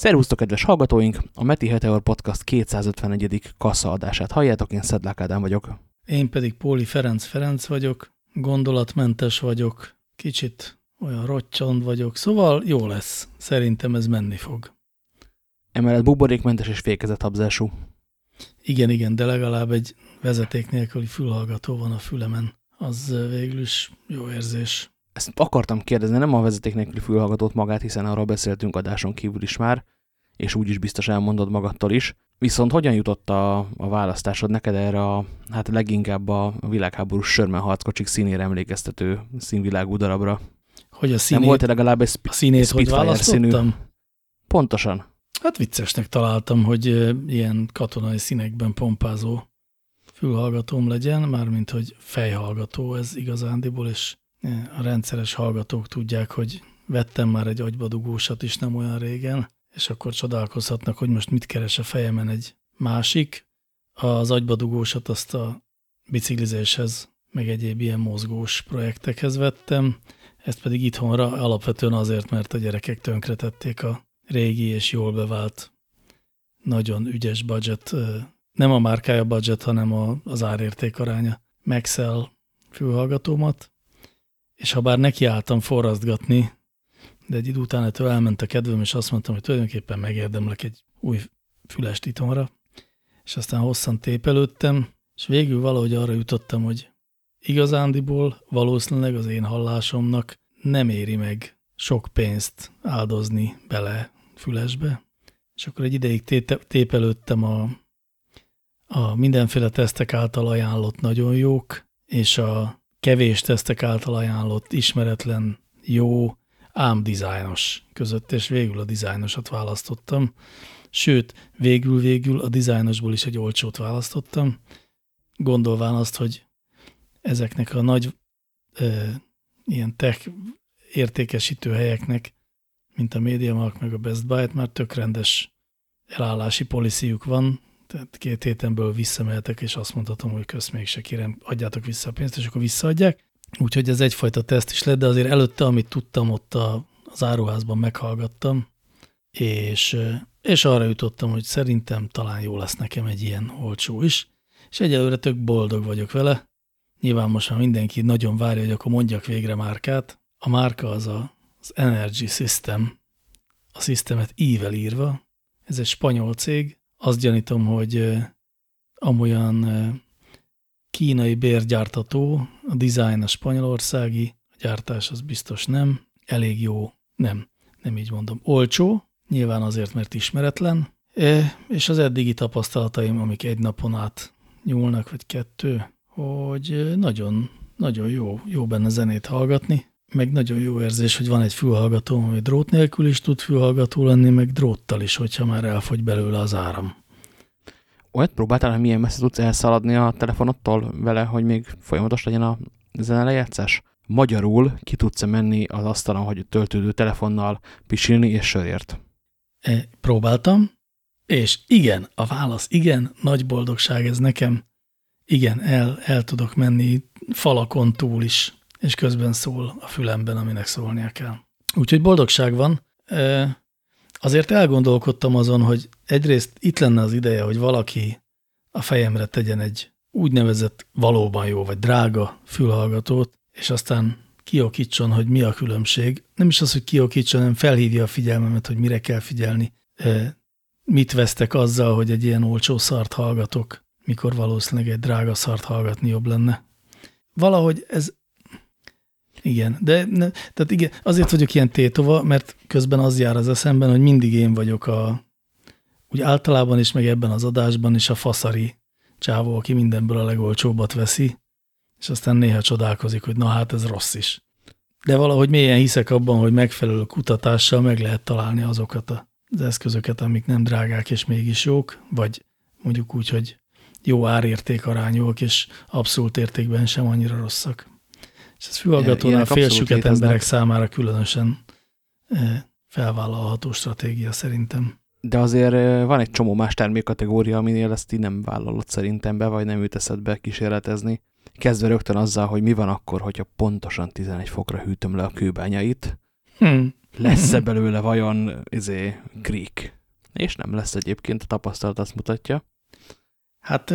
Szervusztok, kedves hallgatóink! A Meti Heteor Podcast 251. adását halljátok, én Szedlák Ádám vagyok. Én pedig Póli Ferenc Ferenc vagyok, gondolatmentes vagyok, kicsit olyan rottyond vagyok, szóval jó lesz. Szerintem ez menni fog. Emellett buborékmentes és fékezett habzású. Igen, igen, de legalább egy vezeték nélküli fülhallgató van a fülemen. Az végül is jó érzés. Ezt akartam kérdezni, nem a vezeték nélküli fülhallgatót magát, hiszen arról beszéltünk adáson kívül is már, és úgyis biztos elmondod magadtól is. Viszont hogyan jutott a, a választásod neked erre a, hát leginkább a világháborús sörmen harckocsik színére emlékeztető színvilágú darabra? Hogy a színét, nem volt -e legalább egy a színét hogy választottam? Színű? Pontosan. Hát viccesnek találtam, hogy ilyen katonai színekben pompázó fülhallgatóm legyen, mármint hogy fejhallgató ez igazándiból, és a rendszeres hallgatók tudják, hogy vettem már egy agybadugósat is nem olyan régen, és akkor csodálkozhatnak, hogy most mit keres a fejemen egy másik. Az agybadugósat azt a biciklizéshez, meg egyéb ilyen mozgós projektekhez vettem, ezt pedig itthonra alapvetően azért, mert a gyerekek tönkretették a régi és jól bevált, nagyon ügyes budget, nem a márkája budget, hanem az árérték aránya Maxell fülhallgatómat, és ha bár nekiálltam forrasztgatni, de egy idő után ettől elment a kedvem, és azt mondtam, hogy tulajdonképpen megérdemlek egy új fülest itthonra, és aztán hosszan tépelődtem, és végül valahogy arra jutottam, hogy igazándiból valószínűleg az én hallásomnak nem éri meg sok pénzt áldozni bele fülesbe, és akkor egy ideig tépelődtem a, a mindenféle tesztek által ajánlott nagyon jók, és a kevés tesztek által ajánlott, ismeretlen, jó, ám dizájnos között, és végül a dizájnosat választottam. Sőt, végül-végül a dizájnosból is egy olcsót választottam, gondolván azt, hogy ezeknek a nagy e, ilyen tech értékesítő helyeknek, mint a MediaMarkt meg a Best Buy-t, már tök rendes elállási policyjuk van, tehát két hétenből visszamehetek, és azt mondhatom, hogy kösz mégse kérem, adjátok vissza a pénzt, és akkor visszaadják. Úgyhogy ez egyfajta teszt is lett, de azért előtte, amit tudtam, ott a, az áruházban meghallgattam, és, és arra jutottam, hogy szerintem talán jó lesz nekem egy ilyen olcsó is, és egyelőre tök boldog vagyok vele. Nyilván most már mindenki nagyon várja, hogy akkor mondjak végre márkát. A márka az a, az Energy System, a szisztemet ível írva. Ez egy spanyol cég, azt gyanítom, hogy amolyan kínai bérgyártató, a design a spanyolországi, a gyártás az biztos nem, elég jó, nem, nem így mondom, olcsó, nyilván azért, mert ismeretlen, és az eddigi tapasztalataim, amik egy napon át nyúlnak, vagy kettő, hogy nagyon, nagyon jó, jó benne zenét hallgatni, meg nagyon jó érzés, hogy van egy fülhallgató, ami drót nélkül is tud fülhallgató lenni, meg dróttal is, hogyha már elfogy belőle az áram. Olyat próbáltál, hogy milyen messze tudsz elszaladni a telefonottól vele, hogy még folyamatos legyen a zenelejátszás? Magyarul ki tudsz -e menni az asztalon, hogy töltődő telefonnal pisilni és sörért? E, próbáltam, és igen, a válasz igen, nagy boldogság ez nekem. Igen, el, el tudok menni falakon túl is és közben szól a fülemben, aminek szólnia kell. Úgyhogy boldogság van. Azért elgondolkodtam azon, hogy egyrészt itt lenne az ideje, hogy valaki a fejemre tegyen egy úgynevezett valóban jó vagy drága fülhallgatót, és aztán kiokítson, hogy mi a különbség. Nem is az, hogy kiokítson, hanem felhívja a figyelmemet, hogy mire kell figyelni. Mit vesztek azzal, hogy egy ilyen olcsó szart hallgatok, mikor valószínűleg egy drága szart hallgatni jobb lenne. Valahogy ez igen, de ne, tehát igen, azért vagyok ilyen tétova, mert közben az jár az eszemben, hogy mindig én vagyok a, úgy általában is, meg ebben az adásban is a faszari csávó, aki mindenből a legolcsóbbat veszi, és aztán néha csodálkozik, hogy na hát ez rossz is. De valahogy mélyen hiszek abban, hogy megfelelő kutatással meg lehet találni azokat az eszközöket, amik nem drágák és mégis jók, vagy mondjuk úgy, hogy jó árérték arányúak, és abszolút értékben sem annyira rosszak. És ez fülhallgatónál félsüket emberek számára különösen felvállalható stratégia szerintem. De azért van egy csomó más termékkategória, aminél ezt így nem vállalod szerintem be, vagy nem üteszed be kísérletezni. Kezdve rögtön azzal, hogy mi van akkor, hogyha pontosan 11 fokra hűtöm le a kőbányait. Hmm. lesz-e belőle vajon izé, Greek. És nem lesz egyébként, a tapasztalat azt mutatja. Hát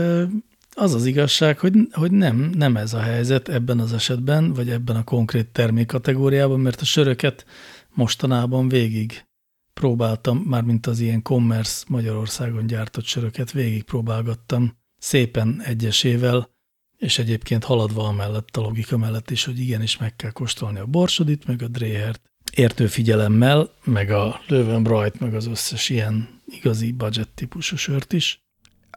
az az igazság, hogy, hogy nem, nem ez a helyzet ebben az esetben, vagy ebben a konkrét termékkategóriában, mert a söröket mostanában végig próbáltam, mármint az ilyen commerce Magyarországon gyártott söröket végig próbálgattam szépen egyesével, és egyébként haladva amellett a logika mellett is, hogy igenis meg kell kóstolni a borsodit, meg a dréhert, értő figyelemmel, meg a Löwenbright, meg az összes ilyen igazi budget típusú sört is.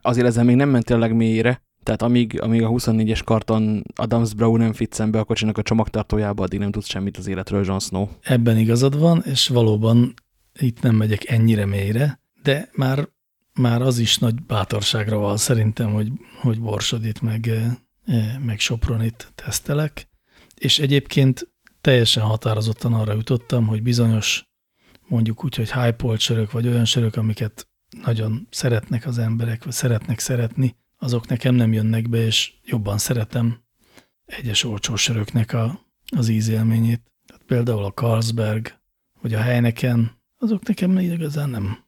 Azért ezzel még nem mentél legmélyére, tehát amíg, amíg a 24-es karton Adams Brown nem fitsz be a kocsinak a csomagtartójába, addig nem tudsz semmit az életről, Jon Snow. Ebben igazad van, és valóban itt nem megyek ennyire mélyre, de már, már az is nagy bátorságra van szerintem, hogy, hogy Borsodit meg, meg Sopronit tesztelek, és egyébként teljesen határozottan arra jutottam, hogy bizonyos mondjuk úgy, hogy hype sörök, vagy olyan sörök, amiket nagyon szeretnek az emberek, vagy szeretnek szeretni, azok nekem nem jönnek be, és jobban szeretem egyes olcsó söröknek a, az ízélményét. Tehát például a Carlsberg, vagy a Heineken, azok nekem igazán nem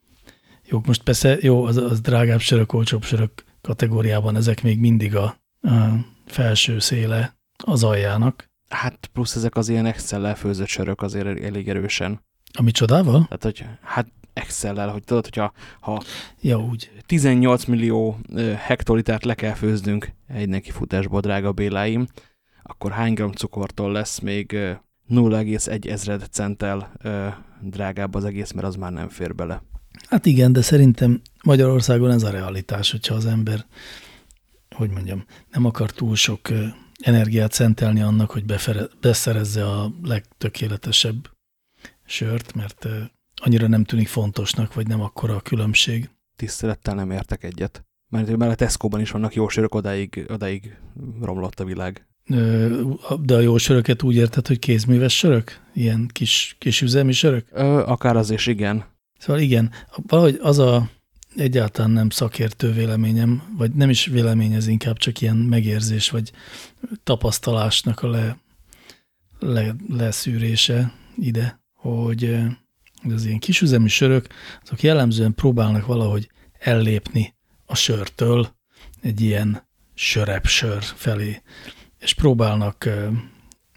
jók. Most persze jó, az, az drágább sörök, olcsóbb sörök kategóriában ezek még mindig a, a felső széle az aljának. Hát plusz ezek az ilyen Excel-lel főzött sörök azért elég erősen. Ami csodával? Tehát, hogy hát Excel-lel, hogy tudod, hogyha ha ja, úgy. 18 millió hektolitert le kell főznünk egy neki futásból, drága Béláim, akkor hány gram cukortól lesz még 0,1 ezred centtel drágább az egész, mert az már nem fér bele. Hát igen, de szerintem Magyarországon ez a realitás, hogyha az ember, hogy mondjam, nem akar túl sok energiát szentelni annak, hogy beszerezze a legtökéletesebb sört, mert annyira nem tűnik fontosnak, vagy nem akkora a különbség. Tisztelettel nem értek egyet. Mert már a Tesco-ban is vannak jó sörök, odáig, odáig romlott a világ. De a jó söröket úgy érted, hogy kézműves sörök? Ilyen kis, kis üzemi sörök? Ö, akár az is, igen. Szóval igen, valahogy az a egyáltalán nem szakértő véleményem, vagy nem is vélemény, ez inkább csak ilyen megérzés, vagy tapasztalásnak a le, le, leszűrése ide, hogy az ilyen kisüzemi sörök, azok jellemzően próbálnak valahogy ellépni a sörtől egy ilyen sörebb sör felé, és próbálnak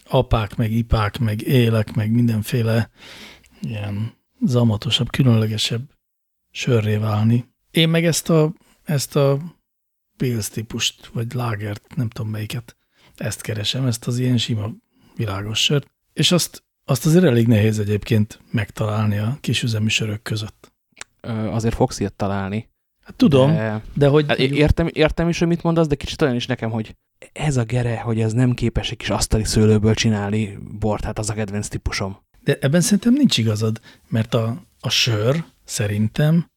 apák, meg ipák, meg élek, meg mindenféle ilyen zamatosabb, különlegesebb sörré válni. Én meg ezt a, ezt a Pils típust, vagy lágert, nem tudom melyiket, ezt keresem, ezt az ilyen sima világos sört, és azt azt azért elég nehéz egyébként megtalálni a kisüzemi sörök között. Azért fogsz ilyet találni. Hát tudom, de, de hogy... Hát értem, értem is, hogy mit mondasz, de kicsit olyan is nekem, hogy ez a gere, hogy ez nem képes egy kis asztali szőlőből csinálni bort, hát az a kedvenc típusom. De ebben szerintem nincs igazad, mert a, a sör szerintem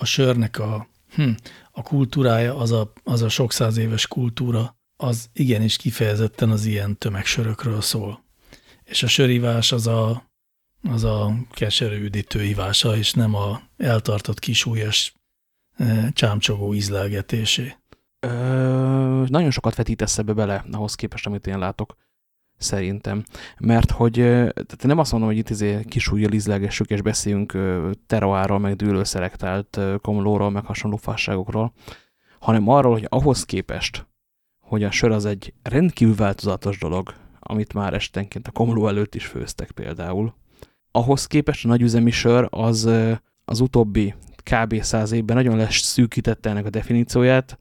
a sörnek a, hm, a kultúrája, az a, az a sok száz éves kultúra, az igenis kifejezetten az ilyen tömegsörökről szól és a sörivás az a, az a keserű ivása, és nem a eltartott kisúlyos e, csámcsogó ízlelgetésé. Ö, nagyon sokat vetítesz ebbe bele, ahhoz képest, amit én látok, szerintem. Mert hogy tehát nem azt mondom, hogy itt izé kisúlyjal ízlelgessük, és beszéljünk teroáról, meg dűlőszelektált komlóról, meg hasonló fasságokról, hanem arról, hogy ahhoz képest, hogy a sör az egy rendkívül változatos dolog, amit már estenként a komló előtt is főztek például. Ahhoz képest a nagyüzemi sör az, az utóbbi kb. száz évben nagyon leszűkítette ennek a definícióját,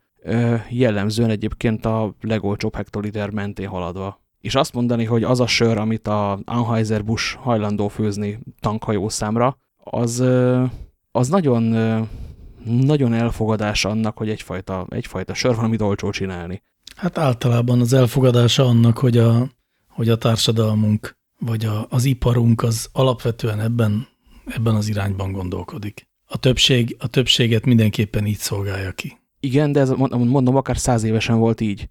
jellemzően egyébként a legolcsóbb hektoliter mentén haladva. És azt mondani, hogy az a sör, amit a Anheuser-Busch hajlandó főzni tankhajó számra, az, az nagyon, nagyon elfogadás annak, hogy egyfajta, egyfajta sör van, amit olcsó csinálni. Hát általában az elfogadása annak, hogy a hogy a társadalmunk vagy a, az iparunk az alapvetően ebben, ebben az irányban gondolkodik. A, többség, a többséget mindenképpen így szolgálja ki. Igen, de ez mondom, akár száz évesen volt így.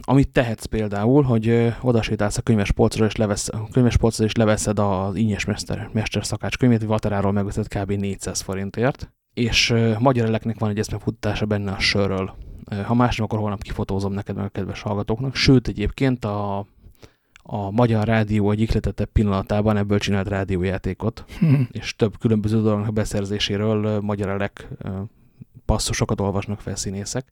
Amit tehetsz például, hogy odasétálsz a könyvespolcra, és levesz, a és leveszed az Ínyes Mester, Mester szakács könyvét, Vateráról megveszed kb. 400 forintért, és magyar eleknek van egy eszmefuttatása benne a sörről. Ha más nem, akkor holnap kifotózom neked meg a kedves hallgatóknak. Sőt, egyébként a a Magyar Rádió egy ikletettebb pillanatában ebből csinált rádiójátékot, Hm. és több különböző dolognak beszerzéséről magyar elek passzusokat olvasnak fel színészek.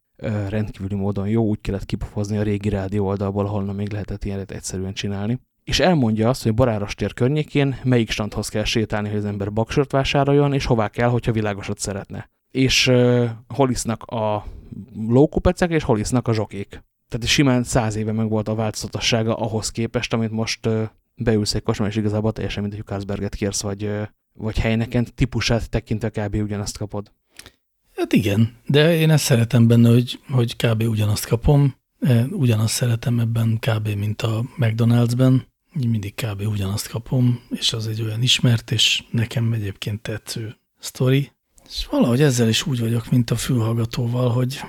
Rendkívüli módon jó, úgy kellett kipofozni a régi rádió oldalból, ahol még lehetett ilyenet egyszerűen csinálni. És elmondja azt, hogy Baráros tér környékén melyik standhoz kell sétálni, hogy az ember baksört vásároljon, és hová kell, hogyha világosat szeretne. És uh, hol isznak a lókupecek, és hol isznak a zsokék. Tehát simán száz éve meg volt a változatossága ahhoz képest, amit most beülsz egy kocsmán, és igazából teljesen a Kázberget kérsz, vagy, vagy helyneken típusát tekintve kb. ugyanazt kapod. Hát igen, de én ezt szeretem benne, hogy, hogy kb. ugyanazt kapom, Eh, ugyanazt szeretem ebben kb. mint a McDonald'sben, mindig kb. ugyanazt kapom, és az egy olyan ismert, és nekem egyébként tetsző sztori. És valahogy ezzel is úgy vagyok, mint a fülhallgatóval, hogy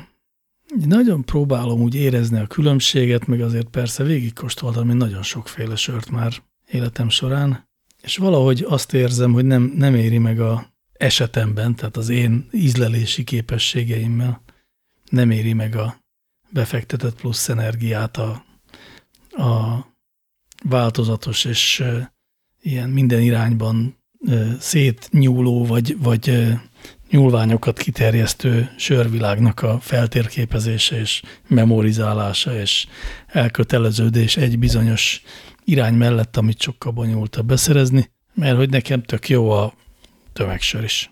nagyon próbálom úgy érezni a különbséget, meg azért persze végigkóstoltam én nagyon sokféle sört már életem során, és valahogy azt érzem, hogy nem, nem éri meg a esetemben, tehát az én ízlelési képességeimmel nem éri meg a befektetett plusz energiát a, a változatos és ilyen minden irányban szétnyúló vagy, vagy nyúlványokat kiterjesztő sörvilágnak a feltérképezése és memorizálása és elköteleződés egy bizonyos irány mellett, amit sokkal bonyolultabb beszerezni, mert hogy nekem tök jó a tömegsör is.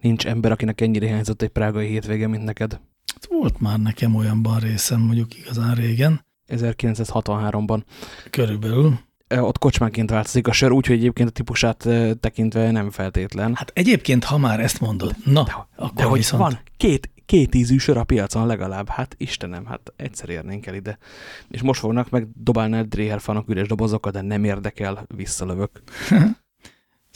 Nincs ember, akinek ennyire hiányzott egy prágai hétvége, mint neked. Hát Volt már nekem olyanban részem, mondjuk igazán régen, 1963-ban. körülbelül. Ott kocsmánként változik a sör, úgyhogy egyébként a típusát tekintve nem feltétlen. Hát egyébként, ha már ezt mondod, na, De, akkor de hogy viszont... van két, két ízű sör a piacon legalább, hát Istenem, hát egyszer érnénk el ide. És most fognak meg dobálni a Dreher fanok üres dobozokat, de nem érdekel, visszalövök.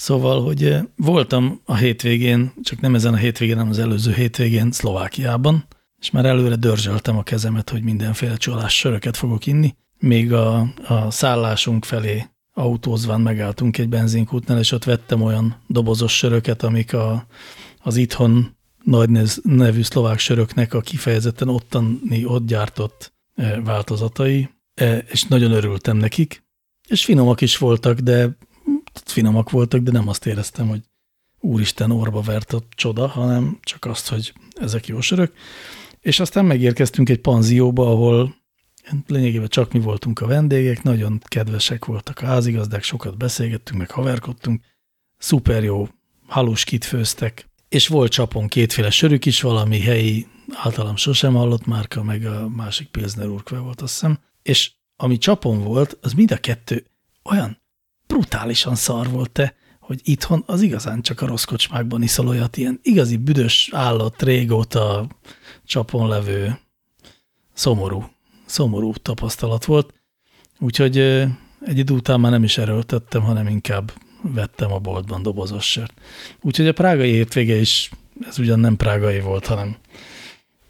Szóval, hogy voltam a hétvégén, csak nem ezen a hétvégén, hanem az előző hétvégén Szlovákiában, és már előre dörzsöltem a kezemet, hogy mindenféle csalás söröket fogok inni. Még a, a szállásunk felé autózván megálltunk egy benzinkútnál, és ott vettem olyan dobozos söröket, amik a, az itthon nagy nevű szlovák söröknek a kifejezetten ottani, ott gyártott eh, változatai, eh, és nagyon örültem nekik, és finomak is voltak, de finomak voltak, de nem azt éreztem, hogy úristen orba vert a csoda, hanem csak azt, hogy ezek jó sörök. És aztán megérkeztünk egy panzióba, ahol lényegében csak mi voltunk a vendégek, nagyon kedvesek voltak a házigazdák, sokat beszélgettünk, meg haverkodtunk, szuper jó haluskit főztek, és volt csapon kétféle sörük is, valami helyi, általam sosem hallott márka, meg a másik Pilsner Urquell volt, azt hiszem. És ami csapon volt, az mind a kettő olyan brutálisan szar volt te, hogy itthon az igazán csak a rossz kocsmákban iszol olyat, ilyen igazi büdös állat, régóta csapon levő szomorú, szomorú tapasztalat volt. Úgyhogy egy idő után már nem is erőltettem, hanem inkább vettem a boltban dobozos sört. Úgyhogy a prágai hétvége is, ez ugyan nem prágai volt, hanem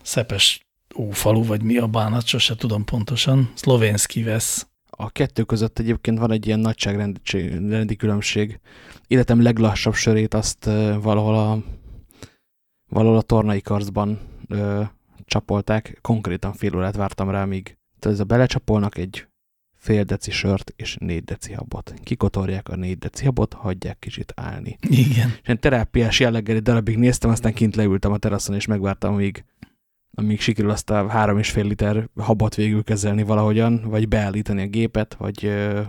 szepes ófalu, vagy mi a bánat, sose tudom pontosan. Szlovénszki vesz. A kettő között egyébként van egy ilyen nagyságrendi rendi különbség. Életem leglassabb sörét azt valahol a, valahol a tornai karcban csapolták. Konkrétan fél órát vártam rá, míg tehát ez a belecsapolnak egy fél deci sört és négy deci habot. Kikotorják a négy deci habot, hagyják kicsit állni. Igen. És ilyen terápiás jelleggel egy darabig néztem, aztán kint leültem a teraszon, és megvártam, amíg, amíg sikerül azt a három és fél liter habot végül kezelni valahogyan, vagy beállítani a gépet, vagy ö,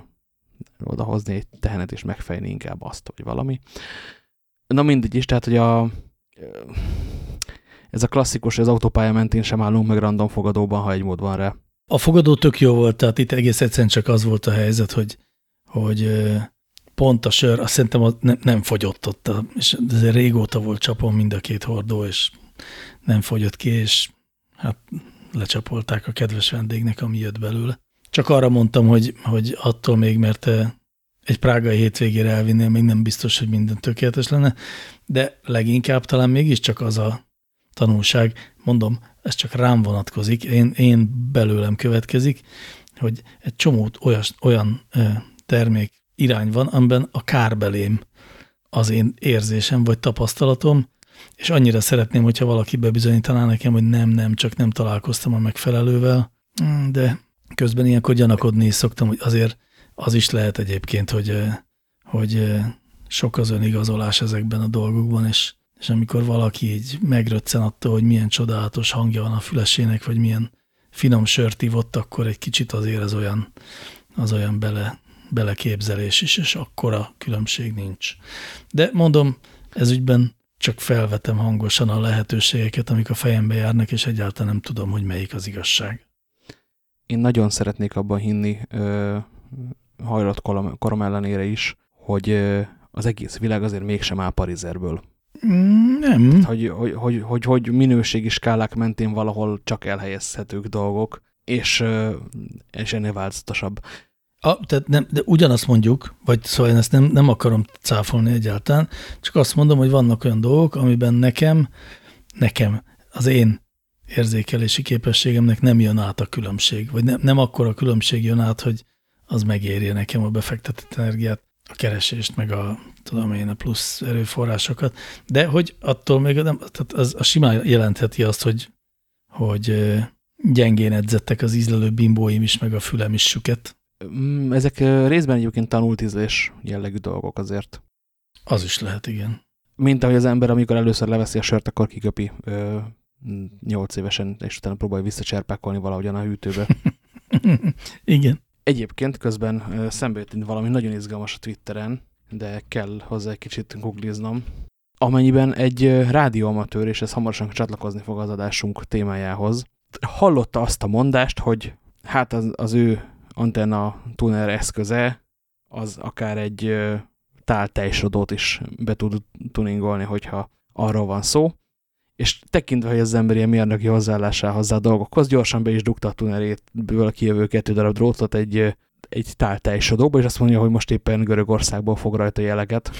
odahozni egy tehenet és megfejni inkább azt, vagy valami. Na mindegy is, tehát, hogy a, ö, ez a klasszikus, az autópálya mentén sem állunk meg random fogadóban, ha egy mód van rá. A fogadó tök jó volt, tehát itt egész egyszerűen csak az volt a helyzet, hogy, hogy pont a sör, azt szerintem az nem, nem fogyott ott, és ez régóta volt csapon mind a két hordó, és nem fogyott ki, és hát lecsapolták a kedves vendégnek, ami jött belőle. Csak arra mondtam, hogy, hogy attól még, mert egy prágai hétvégére elvinnél, még nem biztos, hogy minden tökéletes lenne, de leginkább talán mégiscsak az a tanulság, mondom, ez csak rám vonatkozik, én, én belőlem következik, hogy egy csomó olyas, olyan termék irány van, amiben a kárbelém az én érzésem vagy tapasztalatom, és annyira szeretném, hogyha valaki bebizonyítaná nekem, hogy nem, nem, csak nem találkoztam a megfelelővel, Mm, de Közben ilyenkor gyanakodni is szoktam, hogy azért az is lehet egyébként, hogy, hogy sok az önigazolás ezekben a dolgokban, és, és amikor valaki így megröccen attól, hogy milyen csodálatos hangja van a fülesének, vagy milyen finom sört ivott, akkor egy kicsit azért az olyan, az olyan bele, beleképzelés is, és akkora különbség nincs. De mondom, ez ügyben csak felvetem hangosan a lehetőségeket, amik a fejembe járnak, és egyáltalán nem tudom, hogy melyik az igazság. Én nagyon szeretnék abban hinni, hajlott korom ellenére is, hogy az egész világ azért mégsem áll Parizerből. Nem. Tehát, hogy, hogy, hogy, hogy, hogy minőségi skálák mentén valahol csak elhelyezhetők dolgok, és, és ennél változatosabb. A, tehát nem, de ugyanazt mondjuk, vagy szóval én ezt nem, nem akarom cáfolni egyáltalán, csak azt mondom, hogy vannak olyan dolgok, amiben nekem, nekem, az én érzékelési képességemnek nem jön át a különbség, vagy nem, nem akkor a különbség jön át, hogy az megérje nekem a befektetett energiát, a keresést, meg a, tudom én, a plusz erőforrásokat, de hogy attól még nem, tehát az, az simán jelentheti azt, hogy, hogy gyengén edzettek az ízlelő bimbóim is, meg a fülem is süket. Mm, ezek részben egyébként tanult ízlés jellegű dolgok azért. Az is lehet, igen. Mint ahogy az ember, amikor először leveszi a sört, akkor kiköpi 8 évesen, és utána próbálja visszacserpákolni valahogyan a hűtőbe. igen. Egyébként közben szembe jött valami nagyon izgalmas a Twitteren, de kell hozzá egy kicsit googliznom. Amennyiben egy rádióamatőr, és ez hamarosan csatlakozni fog az adásunk témájához, hallotta azt a mondást, hogy hát az, az ő antenna tuner eszköze az akár egy táltejsodót is be tud tuningolni, hogyha arról van szó. És tekintve, hogy az ember ilyen mérnöki hozzáállássá hozzá a dolgokhoz, gyorsan be is dugta a tuneréből kijövő kettő darab drótot egy, egy táltejsodóba, és azt mondja, hogy most éppen Görögországból fog rajta jeleget.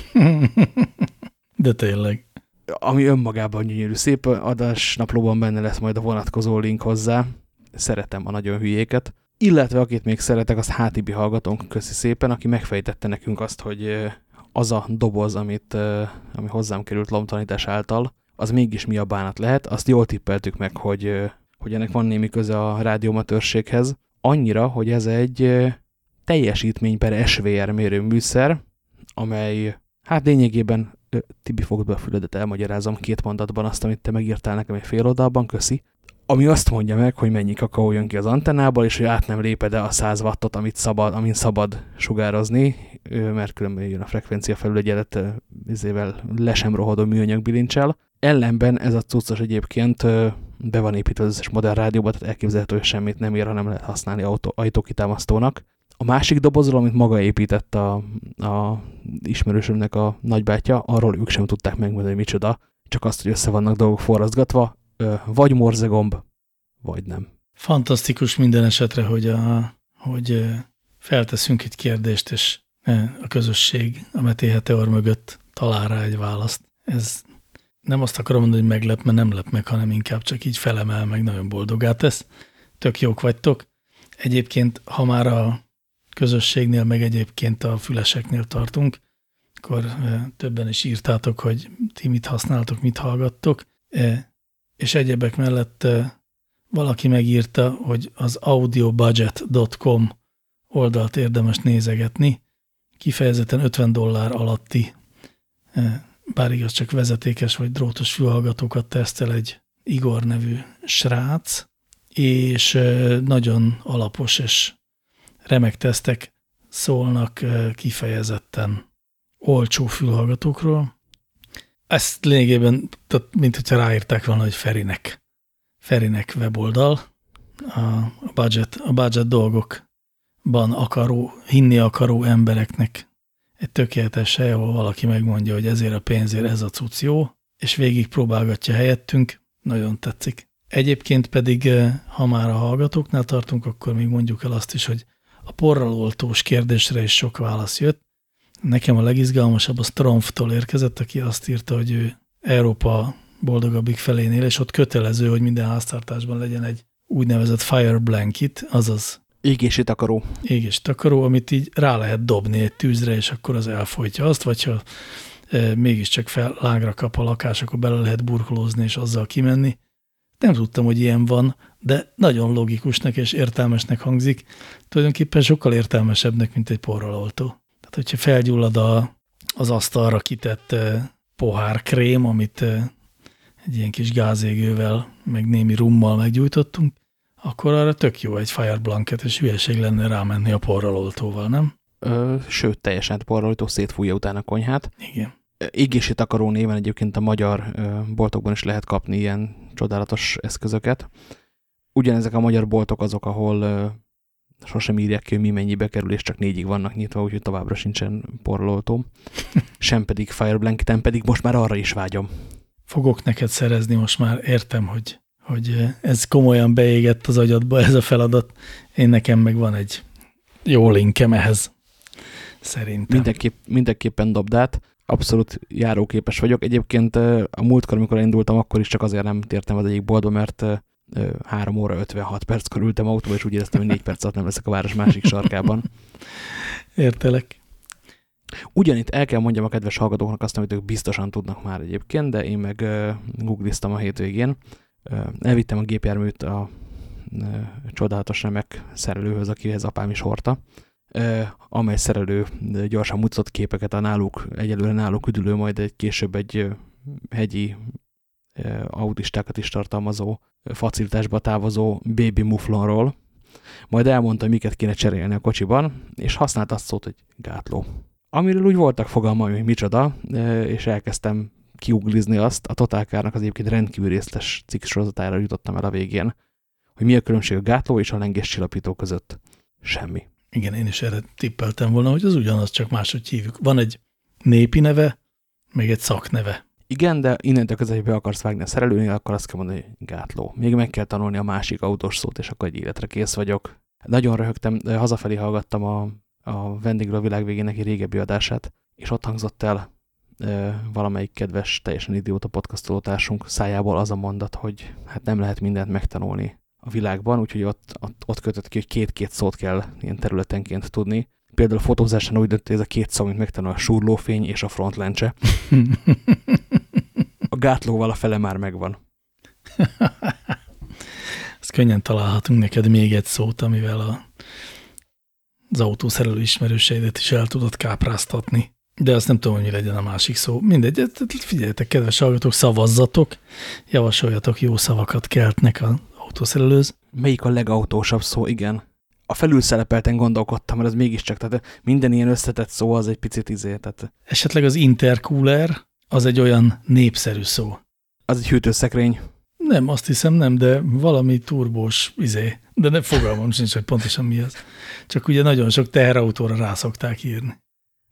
De tényleg. Ami önmagában gyönyörű. Szép adásnaplóban benne lesz majd a vonatkozó link hozzá. Szeretem a nagyon hülyéket. Illetve akit még szeretek, az Hátibi hallgatónk, köszi szépen, aki megfejtette nekünk azt, hogy az a doboz, amit, ami hozzám került lomtanítás által, az mégis mi a bánat lehet. Azt jól tippeltük meg, hogy, hogy ennek van némi köze a rádiómatőrséghez. Annyira, hogy ez egy teljesítmény per SVR mérőműszer, amely hát lényegében Tibi fogd be a füledet, elmagyarázom két mondatban azt, amit te megírtál nekem egy fél oldalban, köszi ami azt mondja meg, hogy mennyi kakaó jön ki az antennából, és hogy át nem léped el a 100 wattot, amit szabad, amin szabad sugározni, mert különben jön a frekvencia felülegyelet izével le sem rohadó műanyag bilincsel. Ellenben ez a cuccos egyébként be van építve az összes modern rádióba, tehát elképzelhető, hogy semmit nem ér, hanem lehet használni autó, ajtókitámasztónak. A másik dobozról, amit maga épített a, a ismerősömnek a nagybátyja, arról ők sem tudták megmondani, hogy micsoda, csak azt, hogy össze vannak dolgok forraszgatva, vagy morzegomb, vagy nem. Fantasztikus minden esetre, hogy, a, hogy felteszünk egy kérdést, és a közösség a Metéheteor mögött talál rá egy választ. Ez nem azt akarom mondani, hogy meglep, mert nem lep meg, hanem inkább csak így felemel, meg nagyon boldogát tesz. Tök jók vagytok. Egyébként, ha már a közösségnél, meg egyébként a füleseknél tartunk, akkor többen is írtátok, hogy ti mit használtok, mit hallgattok és egyebek mellett valaki megírta, hogy az audiobudget.com oldalt érdemes nézegetni, kifejezetten 50 dollár alatti, bár igaz csak vezetékes vagy drótos fülhallgatókat tesztel egy Igor nevű srác, és nagyon alapos és remek tesztek szólnak kifejezetten olcsó fülhallgatókról, ezt lényegében, tehát, mint hogyha ráírták volna, hogy Ferinek, Ferinek weboldal, a, budget, a budget dolgokban akaró, hinni akaró embereknek egy tökéletes hely, ahol valaki megmondja, hogy ezért a pénzért ez a cucc jó, és végig próbálgatja helyettünk, nagyon tetszik. Egyébként pedig, eh, ha már a hallgatóknál tartunk, akkor még mondjuk el azt is, hogy a porral oltós kérdésre is sok válasz jött, Nekem a legizgalmasabb az Tromftól érkezett, aki azt írta, hogy ő Európa boldogabbik felénél, és ott kötelező, hogy minden háztartásban legyen egy úgynevezett fire blanket, azaz égési takaró. Égési takaró, amit így rá lehet dobni egy tűzre, és akkor az elfolytja azt, vagy ha e, mégiscsak fel lángra kap a lakás, akkor bele lehet burkolózni, és azzal kimenni. Nem tudtam, hogy ilyen van, de nagyon logikusnak és értelmesnek hangzik. Tulajdonképpen sokkal értelmesebbnek, mint egy porraloltó. Tehát, hogyha felgyullad a, az asztalra kitett pohárkrém, amit egy ilyen kis gázégővel, meg némi rummal meggyújtottunk, akkor arra tök jó egy fire blanket, és hülyeség lenne rámenni a porraloltóval, nem? Ö, sőt, teljesen porraloltó szétfújja utána a konyhát. Igen. Égési takaró néven egyébként a magyar boltokban is lehet kapni ilyen csodálatos eszközöket. Ugyanezek a magyar boltok azok, ahol sosem írják ki, hogy mi mennyibe kerül, és csak négyig vannak nyitva, úgyhogy továbbra sincsen porraloltó. Sem pedig Fireblanket, pedig most már arra is vágyom. Fogok neked szerezni, most már értem, hogy, hogy ez komolyan beégett az agyadba ez a feladat. Én nekem meg van egy jó linkem ehhez, szerintem. Mindenképp, mindenképpen dobd át abszolút járóképes vagyok. Egyébként a múltkor, amikor indultam, akkor is csak azért nem tértem az egyik boltba, mert 3 óra 56 perc ültem autóba, és úgy éreztem, hogy 4 perc alatt nem leszek a város másik sarkában. Értelek. Ugyanitt el kell mondjam a kedves hallgatóknak azt, amit ők biztosan tudnak már egyébként, de én meg googliztam a hétvégén. Elvittem a gépjárműt a csodálatos remek szerelőhöz, akihez apám is hordta amely szerelő gyorsan mutatott képeket a náluk, egyelőre náluk üdülő, majd egy később egy hegyi autistákat is tartalmazó facilitásba távozó baby muflonról, majd elmondta, miket kéne cserélni a kocsiban, és használt azt szót, hogy gátló. Amiről úgy voltak fogalmai, hogy micsoda, és elkezdtem kiuglizni azt, a Totálkárnak az egyébként rendkívül részletes cikk sorozatára jutottam el a végén, hogy mi a különbség a gátló és a lengéscsillapító között. Semmi. Igen, én is erre tippeltem volna, hogy az ugyanaz, csak máshogy hívjuk. Van egy népi neve, meg egy szakneve. Igen, de innentől hogy be akarsz vágni a szerelőnél, akkor azt kell mondani, hogy gátló. Még meg kell tanulni a másik autós szót, és akkor egy életre kész vagyok. Nagyon röhögtem, hazafelé hallgattam a, a vendégről a világ végének egy régebbi adását, és ott hangzott el valamelyik kedves, teljesen idióta podcastolótársunk szájából az a mondat, hogy hát nem lehet mindent megtanulni a világban, úgyhogy ott, ott, ott kötött ki, hogy két-két szót kell ilyen területenként tudni. Például a fotózáson úgy döntött, ez a két szó, amit megtanul a surlófény és a frontlencse. A gátlóval a fele már megvan. Ezt könnyen találhatunk neked még egy szót, amivel a, az autószerelő ismerőseidet is el tudod kápráztatni. De azt nem tudom, hogy mi legyen a másik szó. Mindegy, figyeljetek, kedves hallgatók, szavazzatok, javasoljatok jó szavakat keltnek a autószerelőz. Melyik a legautósabb szó? Igen. A felülszelepelten gondolkodtam, mert az mégiscsak, tehát minden ilyen összetett szó az egy picit izé. Tehát... Esetleg az intercooler az egy olyan népszerű szó. Az egy hűtőszekrény. Nem, azt hiszem nem, de valami turbós izé. De nem fogalmam sincs, hogy pontosan mi az. Csak ugye nagyon sok teherautóra rá szokták írni.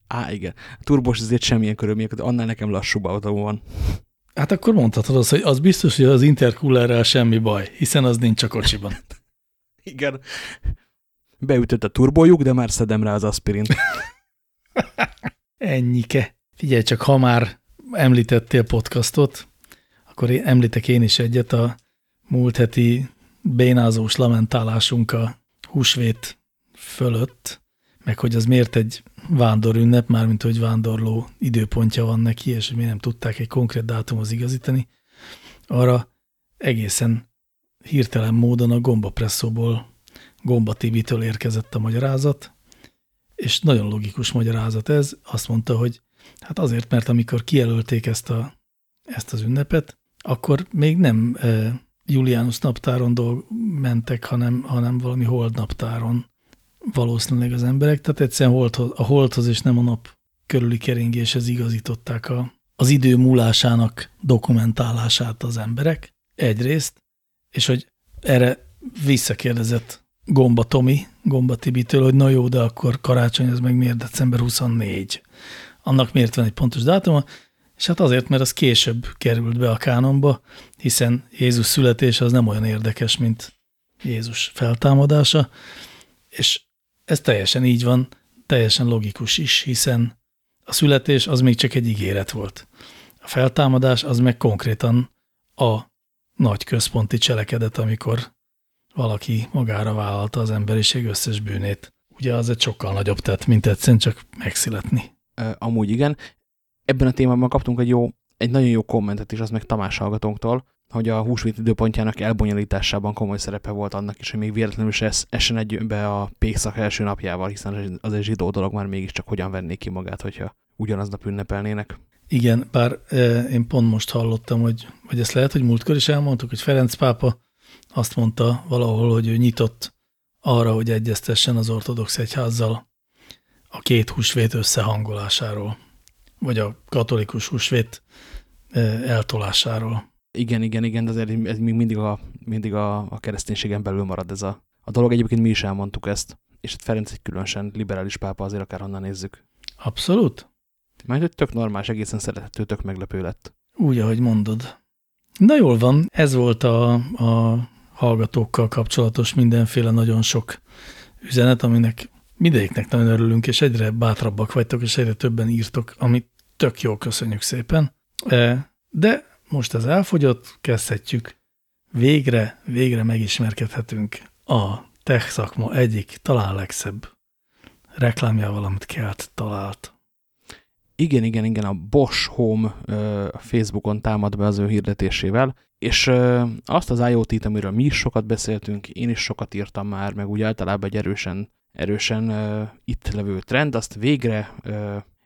Á, igen. Turbós azért semmilyen körülmények, de annál nekem lassúbb autó van. Hát akkor mondhatod azt, hogy az biztos, hogy az intercoolerrel semmi baj, hiszen az nincs a kocsiban. Igen. Beütött a turbójuk, de már szedem rá az aspirint. Ennyike. Figyelj csak, ha már említettél podcastot, akkor én említek én is egyet a múlt heti bénázós lamentálásunk a húsvét fölött, meg hogy az miért egy vándorünnep, mármint hogy vándorló időpontja van neki, és hogy mi nem tudták egy konkrét dátumhoz igazítani, arra egészen hirtelen módon a gombapresszóból Gomba Tibitől érkezett a magyarázat, és nagyon logikus magyarázat ez. Azt mondta, hogy hát azért, mert amikor kijelölték ezt, a, ezt az ünnepet, akkor még nem e, Julianus naptáron dolg mentek, hanem, hanem valami hold naptáron valószínűleg az emberek, tehát egyszerűen holdhoz, a holdhoz és nem a nap körüli keringéshez igazították a, az idő múlásának dokumentálását az emberek egyrészt, és hogy erre visszakérdezett Gomba Tomi, Gomba Tibitől, hogy na jó, de akkor karácsony, ez meg miért december 24? Annak miért van egy pontos dátuma? És hát azért, mert az később került be a kánonba, hiszen Jézus születése az nem olyan érdekes, mint Jézus feltámadása, és ez teljesen így van, teljesen logikus is, hiszen a születés az még csak egy ígéret volt. A feltámadás az meg konkrétan a nagy központi cselekedet, amikor valaki magára vállalta az emberiség összes bűnét. Ugye az egy sokkal nagyobb tett, mint egyszerűen csak megszületni. Amúgy igen. Ebben a témában kaptunk egy jó, egy nagyon jó kommentet is, az meg Tamás hallgatónktól, hogy a húsvét időpontjának elbonyolításában komoly szerepe volt annak is, hogy még véletlenül se essen egybe a pékszak első napjával, hiszen az egy zsidó dolog már mégiscsak hogyan vennék ki magát, hogyha ugyanaznap ünnepelnének. Igen, bár e, én pont most hallottam, hogy, vagy ezt lehet, hogy múltkor is elmondtuk, hogy Ferenc pápa azt mondta valahol, hogy ő nyitott arra, hogy egyeztessen az ortodox egyházzal a két húsvét összehangolásáról, vagy a katolikus húsvét e, eltolásáról. Igen, igen, igen, de azért ez még mindig a, mindig a, a kereszténységen belül marad ez a, a dolog. Egyébként mi is elmondtuk ezt, és hát Ferenc egy különösen liberális pápa, azért akárhonnan nézzük. Abszolút. Majd hogy tök normális, egészen szerethető, tök meglepő lett. Úgy, ahogy mondod. Na jól van, ez volt a, a hallgatókkal kapcsolatos mindenféle nagyon sok üzenet, aminek mindegyiknek nagyon örülünk, és egyre bátrabbak vagytok, és egyre többen írtok, amit tök jó, köszönjük szépen. E, de most ez elfogyott, kezdhetjük. Végre, végre megismerkedhetünk a tech szakma egyik, talán legszebb reklámjával, amit kelt talált. Igen, igen, igen, a Bosch Home a Facebookon támad be az ő hirdetésével, és azt az IoT-t, amiről mi is sokat beszéltünk, én is sokat írtam már, meg úgy általában egy erősen, erősen itt levő trend, azt végre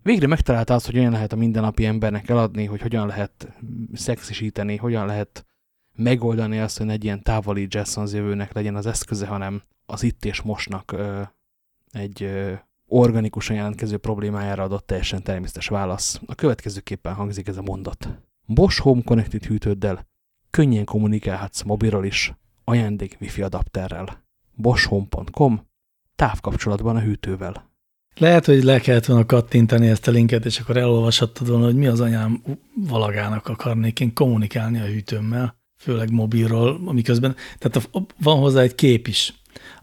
végre megtalálta azt, hogy olyan lehet a mindennapi embernek eladni, hogy hogyan lehet szexisíteni, hogyan lehet megoldani azt, hogy egy ilyen távoli Jetsons jövőnek legyen az eszköze, hanem az itt és mostnak ö, egy ö, organikusan jelentkező problémájára adott teljesen természetes válasz. A következőképpen hangzik ez a mondat. Bosch Home Connected hűtőddel könnyen kommunikálhatsz mobilról is, ajándék wifi adapterrel. boschhome.com távkapcsolatban a hűtővel. Lehet, hogy le kellett volna kattintani ezt a linket, és akkor elolvashattad volna, hogy mi az anyám valagának akarnék én kommunikálni a hűtőmmel, főleg mobilról, amiközben, tehát a, van hozzá egy kép is.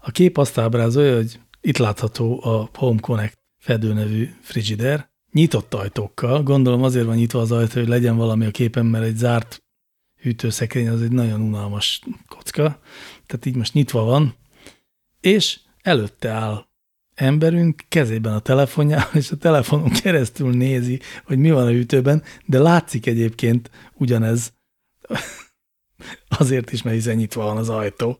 A kép azt ábrázolja, hogy itt látható a Home Connect fedőnevű frigider, nyitott ajtókkal, gondolom azért van nyitva az ajtó, hogy legyen valami a képen, mert egy zárt hűtőszekrény az egy nagyon unalmas kocka, tehát így most nyitva van, és előtte áll emberünk kezében a telefonjával, és a telefonon keresztül nézi, hogy mi van a hűtőben, de látszik egyébként ugyanez azért is, mert hiszen nyitva van az ajtó.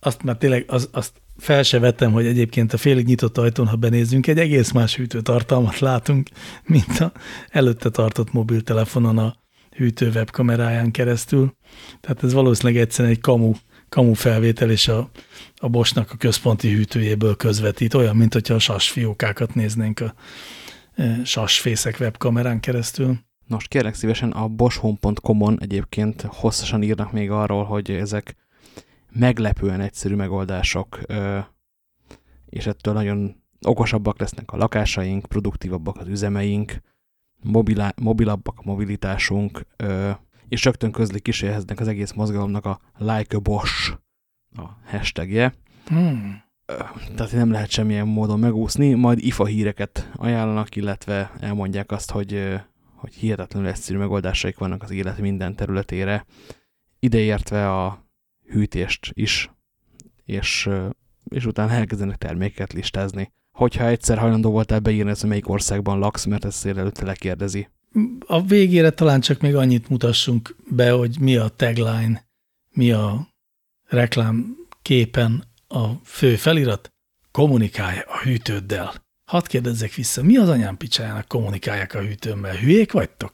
Azt már tényleg, az, azt fel se vettem, hogy egyébként a félig nyitott ajtón, ha benézzünk, egy egész más hűtőtartalmat látunk, mint a előtte tartott mobiltelefonon a hűtő webkameráján keresztül. Tehát ez valószínűleg egyszerűen egy kamu kamu felvétel és a, a Bosnak a központi hűtőjéből közvetít, olyan, mint hogyha a sas fiókákat néznénk a e, sasfészek webkamerán keresztül. Nos, kérlek szívesen a boshome.com-on egyébként hosszasan írnak még arról, hogy ezek meglepően egyszerű megoldások, és ettől nagyon okosabbak lesznek a lakásaink, produktívabbak az üzemeink, mobilá, mobilabbak a mobilitásunk, és rögtön közli kísérheznek az egész mozgalomnak a like a Bosch a hashtagje. Hmm. Tehát nem lehet semmilyen módon megúszni, majd IFA híreket ajánlanak, illetve elmondják azt, hogy, hogy hihetetlenül egyszerű megoldásaik vannak az élet minden területére, ideértve a hűtést is, és, és utána elkezdenek terméket listázni. Hogyha egyszer hajlandó voltál beírni, hogy melyik országban laksz, mert ezt előtte lekérdezi a végére talán csak még annyit mutassunk be, hogy mi a tagline, mi a reklám képen a fő felirat, kommunikálj a hűtőddel. Hadd kérdezzek vissza, mi az anyám picsájának kommunikálják a hűtőmmel? Hülyék vagytok?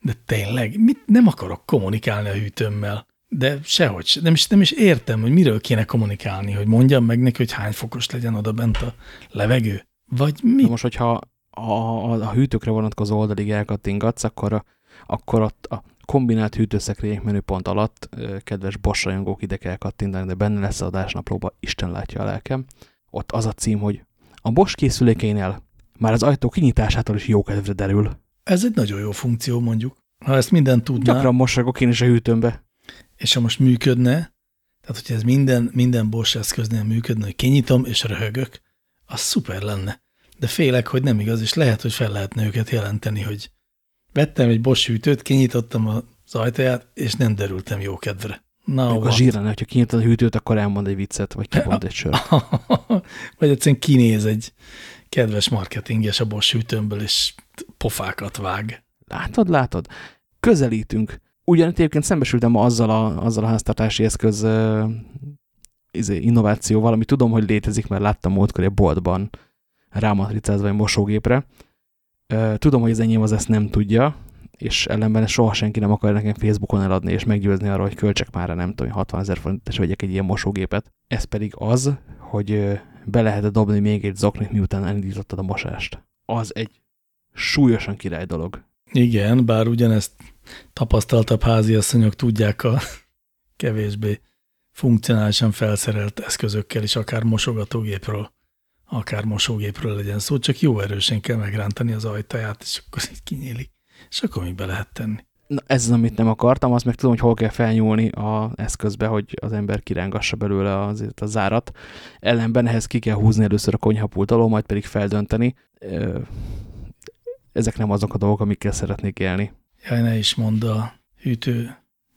De tényleg, mit nem akarok kommunikálni a hűtőmmel? De sehogy, nem is, nem is értem, hogy miről kéne kommunikálni, hogy mondjam meg neki, hogy hány fokos legyen oda bent a levegő? Vagy mi? Na most, hogyha a, a hűtőkre vonatkozó oldalig elkattingatsz, akkor, akkor ott a kombinált hűtőszekrények menüpont alatt, kedves bossajongók ide kell kattintani, de benne lesz az adásnaplóba, Isten látja a lelkem. Ott az a cím, hogy a Bosch készülékeinél már az ajtó kinyitásától is jó kedvre derül. Ez egy nagyon jó funkció, mondjuk. Ha ezt minden tudná. Gyakran mossagok én is a hűtőmbe. És ha most működne, tehát hogyha ez minden, minden Bosch eszköznél működne, hogy kinyitom és röhögök, az szuper lenne de félek, hogy nem igaz, és lehet, hogy fel lehetne őket jelenteni, hogy vettem egy Bosch hűtőt, kinyitottam az ajtaját, és nem derültem jó kedvre. Na, a zsírlenne, hogyha kinyitod a hűtőt, akkor elmond egy viccet, vagy kibond egy sör. vagy egyszerűen kinéz egy kedves marketinges a Bosch hűtőmből, és pofákat vág. Látod, látod? Közelítünk. Ugyan egyébként szembesültem azzal a, azzal a háztartási eszköz uh, innovációval, ami tudom, hogy létezik, mert láttam múltkor egy boltban rámatricázva egy mosógépre. Tudom, hogy az enyém az ezt nem tudja, és ellenben soha senki nem akar nekem Facebookon eladni, és meggyőzni arra, hogy költsek már nem tudom, 60 ezer forint, és vegyek egy ilyen mosógépet. Ez pedig az, hogy be lehet dobni még egy zoknit, miután elindítottad a mosást. Az egy súlyosan király dolog. Igen, bár ugyanezt tapasztaltabb háziasszonyok tudják a kevésbé funkcionálisan felszerelt eszközökkel is, akár mosogatógépről, akár mosógépről legyen szó, csak jó erősen kell megrántani az ajtaját, és akkor így kinyílik, és akkor még be lehet tenni. Na, ez az, amit nem akartam, azt meg tudom, hogy hol kell felnyúlni az eszközbe, hogy az ember kirángassa belőle azért a zárat. Ellenben ehhez ki kell húzni először a konyhapult alól, majd pedig feldönteni. Ezek nem azok a dolgok, amikkel szeretnék élni. Jaj, ne is mondd a hűtő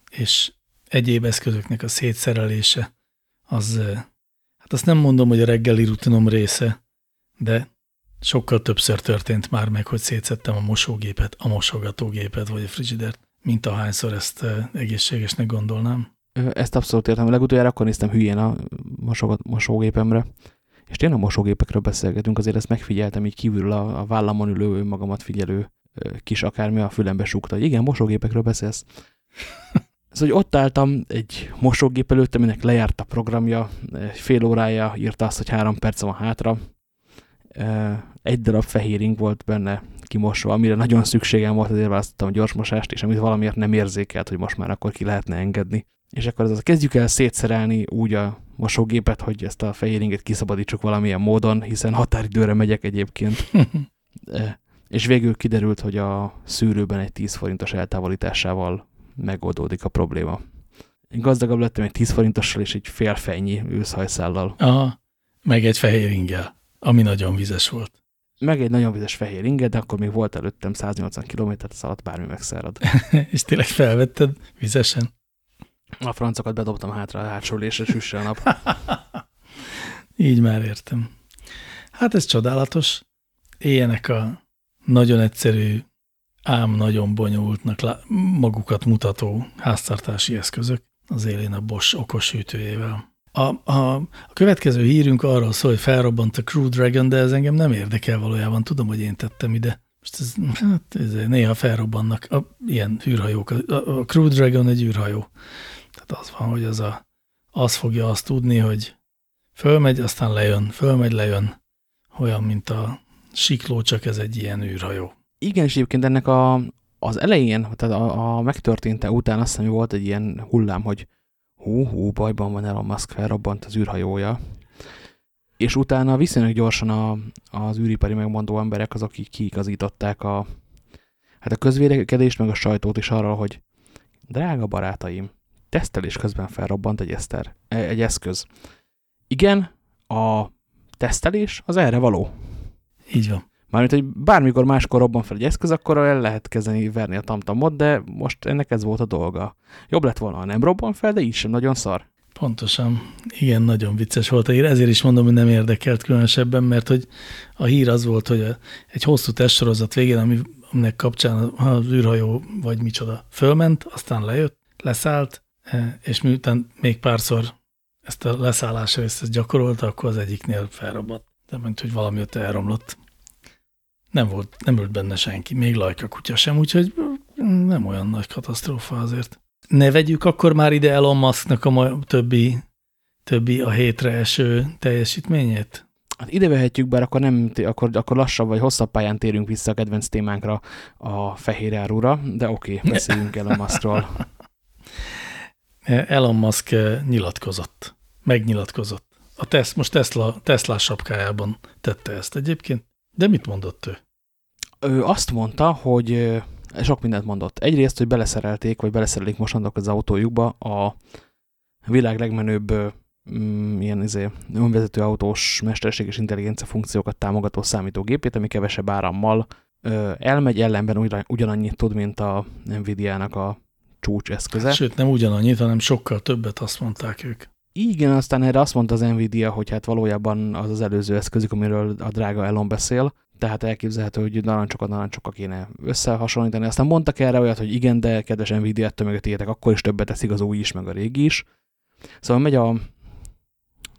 és egyéb eszközöknek a szétszerelése. Az, hát azt nem mondom, hogy a reggeli rutinom része, de sokkal többször történt már meg, hogy szétszettem a mosógépet, a mosogatógépet vagy a frigidert, mint ahányszor ezt egészségesnek gondolnám. Ezt abszolút értem. Legutoljára akkor néztem hülyén a mosógépemre, és tényleg a mosógépekről beszélgetünk, azért ezt megfigyeltem így kívül a, a vállamon ülő, magamat figyelő kis akármi a fülembe súgta, hogy igen, mosógépekről beszélsz. Ez, hogy ott álltam egy mosógép előtt, aminek lejárt a programja, fél órája írta azt, hogy három perc van hátra. Egy darab fehéring volt benne kimosva, amire nagyon szükségem volt, azért választottam a gyorsmosást, és amit valamiért nem érzékelt, hogy most már akkor ki lehetne engedni. És akkor az, kezdjük el szétszerelni úgy a mosógépet, hogy ezt a fehéringet kiszabadítsuk valamilyen módon, hiszen határidőre megyek egyébként. és végül kiderült, hogy a szűrőben egy 10 forintos eltávolításával megoldódik a probléma. Én gazdagabb lettem egy 10 forintossal és egy félfejnyi őszhajszállal. Aha, meg egy fehér ingel, ami nagyon vizes volt. Meg egy nagyon vizes fehér inge, de akkor még volt előttem 180 km, az alatt bármi megszárad. és tényleg felvetted vizesen? A francokat bedobtam hátra a hátsó lésre, süsse a nap. Így már értem. Hát ez csodálatos. Éljenek a nagyon egyszerű, ám nagyon bonyolultnak magukat mutató háztartási eszközök az élén a Bosch okos hűtőjével. A, a, a következő hírünk arról szól, hogy felrobbant a Crew Dragon, de ez engem nem érdekel valójában. Tudom, hogy én tettem ide. Most ez, hát ez néha felrobbannak a, ilyen űrhajók. A, a Crew Dragon egy űrhajó. Tehát az van, hogy az, a, az fogja azt tudni, hogy fölmegy, aztán lejön, fölmegy, lejön. Olyan, mint a sikló, csak ez egy ilyen űrhajó. Igen, és egyébként ennek a, az elején, tehát a, a megtörténte után azt hiszem, volt egy ilyen hullám, hogy hú, hú, bajban van Elon Musk, felrobbant az űrhajója. És utána viszonylag gyorsan a, az űripari megmondó emberek azok, akik kiigazították a, hát a közvélekedést, meg a sajtót is arra, hogy drága barátaim, tesztelés közben felrobbant egy, eszter, egy eszköz. Igen, a tesztelés az erre való. Így van. Mármint, hogy bármikor máskor robban fel egy eszköz, akkor el lehet kezdeni verni a tamtamot, de most ennek ez volt a dolga. Jobb lett volna, ha nem robban fel, de így sem nagyon szar. Pontosan. Igen, nagyon vicces volt a hír. Ezért is mondom, hogy nem érdekelt különösebben, mert hogy a hír az volt, hogy egy hosszú testsorozat végén, aminek kapcsán az űrhajó vagy micsoda fölment, aztán lejött, leszállt, e, és miután még párszor ezt a leszállás részt ezt gyakorolta, akkor az egyiknél felrobbant de mint hogy valami ott elromlott. Nem volt, nem ült benne senki, még lajka kutya sem, úgyhogy nem olyan nagy katasztrófa azért. Ne vegyük akkor már ide Elon Musknak a többi, többi a hétre eső teljesítményét? Hát ide vehetjük, bár akkor, nem, akkor, akkor lassabb vagy hosszabb pályán térünk vissza a kedvenc témánkra, a fehér árúra, de oké, okay, beszéljünk Elon Muskról. Elon Musk nyilatkozott, megnyilatkozott. A tesz, most Tesla, Tesla sapkájában tette ezt egyébként. De mit mondott ő? Ő azt mondta, hogy sok mindent mondott. Egyrészt, hogy beleszerelték, vagy beleszerelik mostantól az autójukba a világ legmenőbb mm, ilyen izé, önvezető autós mesterséges intelligencia funkciókat támogató számítógépét, ami kevesebb árammal ö, elmegy, ellenben ugyanannyit tud, mint a Nvidia-nak a csúcs eszköze. Sőt, nem ugyanannyit, hanem sokkal többet azt mondták ők. Igen, aztán erre azt mondta az Nvidia, hogy hát valójában az az előző eszközük, amiről a drága Elon beszél. Tehát elképzelhető, hogy narancsokat narancsokkal kéne összehasonlítani. Aztán mondtak erre olyat, hogy igen, de kedves Nvidia, ettől meg a akkor is többet teszik az új is, meg a régi is. Szóval megy a,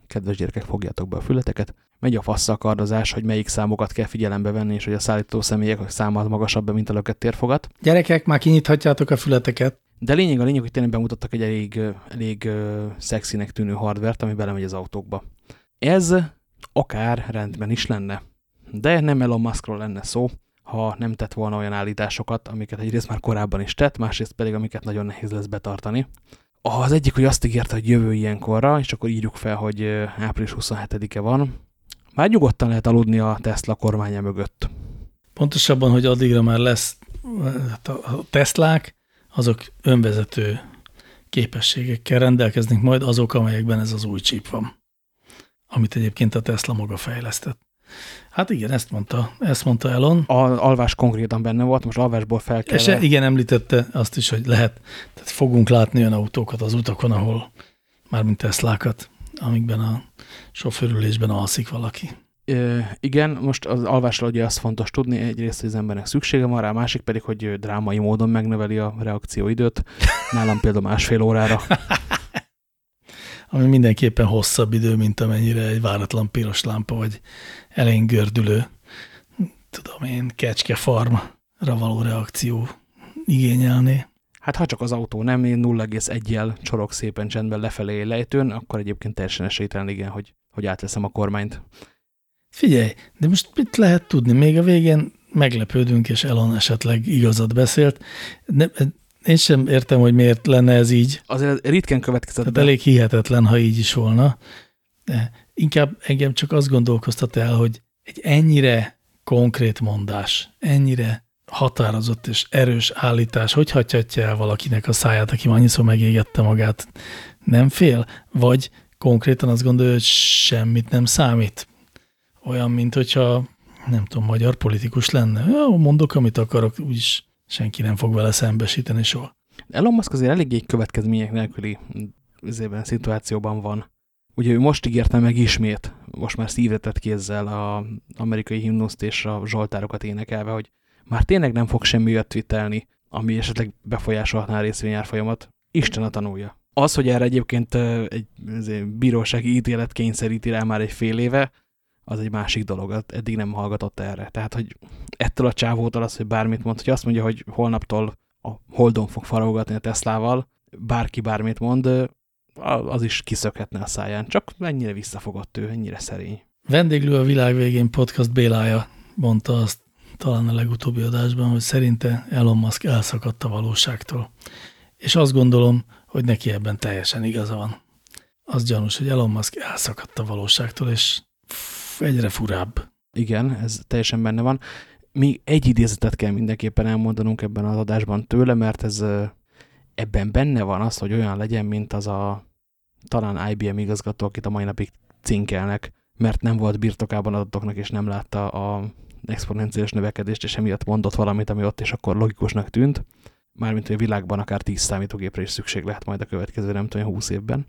kedves gyerekek, fogjátok be a fületeket, megy a faszakardozás, hogy melyik számokat kell figyelembe venni, és hogy a szállító személyek száma magasabb, mint a lökett térfogat. Gyerekek, már kinyithatjátok a fületeket. De lényeg a lényeg, hogy tényleg bemutattak egy elég, elég uh, szexinek tűnő hardvert, ami belemegy az autókba. Ez akár rendben is lenne. De nem Elon Muskról lenne szó, ha nem tett volna olyan állításokat, amiket egyrészt már korábban is tett, másrészt pedig amiket nagyon nehéz lesz betartani. Az egyik, hogy azt ígérte, hogy jövő ilyenkorra, és akkor írjuk fel, hogy április 27-e van. Már nyugodtan lehet aludni a Tesla kormánya mögött. Pontosabban, hogy addigra már lesz hát a Teslák, azok önvezető képességekkel rendelkeznek majd azok, amelyekben ez az új csíp van, amit egyébként a Tesla maga fejlesztett. Hát igen, ezt mondta, ezt mondta Elon. A alvás konkrétan benne volt, most alvásból fel kell. És igen, említette azt is, hogy lehet, tehát fogunk látni olyan autókat az utakon, ahol mármint Teslákat, amikben a sofőrülésben alszik valaki. Ö, igen, most az alvásról ugye azt fontos tudni, egyrészt, hogy az embernek szüksége van rá, másik pedig, hogy drámai módon megnöveli a reakcióidőt, nálam például másfél órára. Ami mindenképpen hosszabb idő, mint amennyire egy váratlan piros lámpa, vagy elén gördülő, tudom én, kecskefarmra való reakció igényelné. Hát ha csak az autó nem 0,1-jel csorog szépen csendben lefelé lejtőn, akkor egyébként teljesen esélytelen igen, hogy, hogy átveszem a kormányt. Figyelj, de most mit lehet tudni? Még a végén meglepődünk, és Elon esetleg igazat beszélt. Ne, én sem értem, hogy miért lenne ez így. Azért ritkán következett Tehát elég hihetetlen, ha így is volna. De inkább engem csak azt gondolkoztat el, hogy egy ennyire konkrét mondás, ennyire határozott és erős állítás, hogy hagyhatja el valakinek a száját, aki annyiszor megégette magát, nem fél? Vagy konkrétan azt gondolja, hogy semmit nem számít? Olyan, mint hogyha, nem tudom, magyar politikus lenne. Ja, mondok, amit akarok, úgyis senki nem fog vele szembesíteni soha. Elon Musk azért eléggé következmények nélküli ezében szituációban van. Ugye ő most ígérte meg ismét, most már szívetett kézzel az amerikai himnuszt és a zsoltárokat énekelve, hogy már tényleg nem fog semmi olyat twittelni, ami esetleg befolyásolhatná a részvényárfolyamat. Isten a tanulja. Az, hogy erre egyébként egy bírósági ítélet kényszeríti rá már egy fél éve, az egy másik dolog, eddig nem hallgatott erre. Tehát, hogy ettől a csávótól az, hogy bármit mond, hogy azt mondja, hogy holnaptól a Holdon fog farogatni a Teslával, bárki bármit mond, az is kiszökhetne a száján. Csak ennyire visszafogott ő, ennyire szerény. Vendéglő a világ végén podcast Bélája mondta azt talán a legutóbbi adásban, hogy szerinte Elon Musk elszakadt a valóságtól. És azt gondolom, hogy neki ebben teljesen igaza van. Az gyanús, hogy Elon Musk elszakadt a valóságtól, és egyre furább. Igen, ez teljesen benne van. Még egy idézetet kell mindenképpen elmondanunk ebben az adásban tőle, mert ez ebben benne van az, hogy olyan legyen, mint az a talán IBM igazgató, akit a mai napig cinkelnek, mert nem volt birtokában adatoknak, és nem látta a exponenciális növekedést, és emiatt mondott valamit, ami ott és akkor logikusnak tűnt. Mármint, hogy a világban akár 10 számítógépre is szükség lehet majd a következő, nem tudom, 20 évben.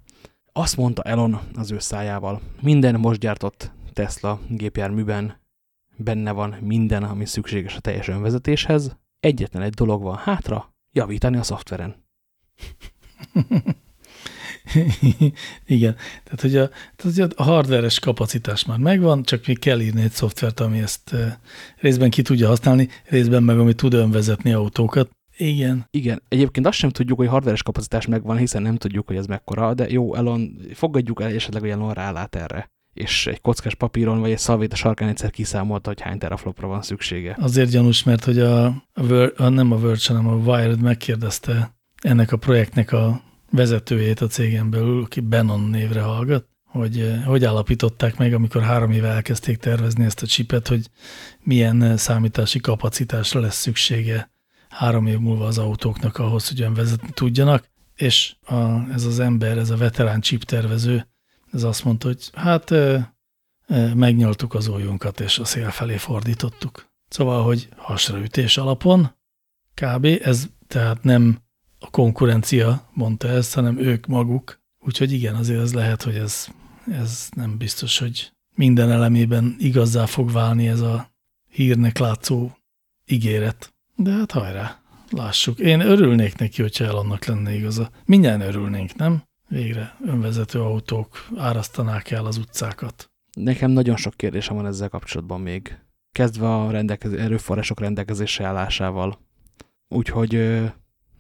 Azt mondta Elon az ő szájával, minden most gyártott Tesla gépjárműben benne van minden, ami szükséges a teljes önvezetéshez. Egyetlen egy dolog van hátra, javítani a szoftveren. Igen, tehát hogy, a, tehát hogy a hardveres kapacitás már megvan, csak még kell írni egy szoftvert, ami ezt részben ki tudja használni, részben meg ami tud önvezetni autókat. Igen. Igen, egyébként azt sem tudjuk, hogy hardveres kapacitás megvan, hiszen nem tudjuk, hogy ez mekkora, de jó, Elon, fogadjuk el, esetleg, hogy Elon rálát erre és egy kockás papíron vagy egy szalvét a sarkán egyszer kiszámolta, hogy hány teraflopra van szüksége. Azért gyanús, mert hogy a, a, Word, a nem a Word, hanem a Wired megkérdezte ennek a projektnek a vezetőjét a cégen belül, aki Benon névre hallgat, hogy eh, hogy állapították meg, amikor három éve elkezdték tervezni ezt a csipet, hogy milyen eh, számítási kapacitásra lesz szüksége három év múlva az autóknak ahhoz, hogy vezetni tudjanak, és a, ez az ember, ez a veterán chip tervező, ez azt mondta, hogy hát megnyaltuk az ujjunkat, és a szél felé fordítottuk. Szóval, hogy hasraütés alapon, kb. ez tehát nem a konkurencia mondta ezt, hanem ők maguk. Úgyhogy igen, azért ez lehet, hogy ez, ez nem biztos, hogy minden elemében igazzá fog válni ez a hírnek látszó ígéret. De hát hajrá, lássuk. Én örülnék neki, hogyha el annak lenne igaza. Mindjárt örülnénk, nem? Végre önvezető autók árasztanák el az utcákat. Nekem nagyon sok kérdésem van ezzel kapcsolatban még. Kezdve a rendelkez erőforrások rendelkezésre állásával. Úgyhogy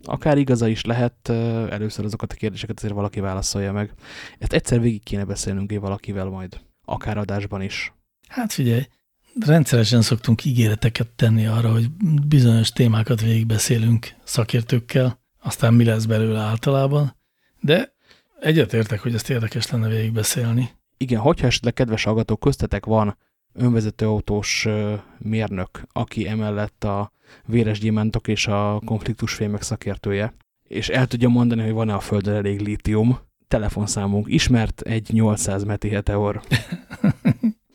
akár igaza is lehet, először azokat a kérdéseket azért valaki válaszolja meg. Ezt egyszer végig kéne beszélnünk egy valakivel majd, akár adásban is. Hát figyelj, rendszeresen szoktunk ígéreteket tenni arra, hogy bizonyos témákat végigbeszélünk szakértőkkel, aztán mi lesz belőle általában, de egyetértek, hogy ezt érdekes lenne végigbeszélni. Igen, hogyha esetleg kedves hallgatók köztetek van önvezető autós mérnök, aki emellett a véres gyémántok és a konfliktusfémek szakértője, és el tudja mondani, hogy van-e a Földön elég lítium, telefonszámunk ismert, egy 800 meti heteor.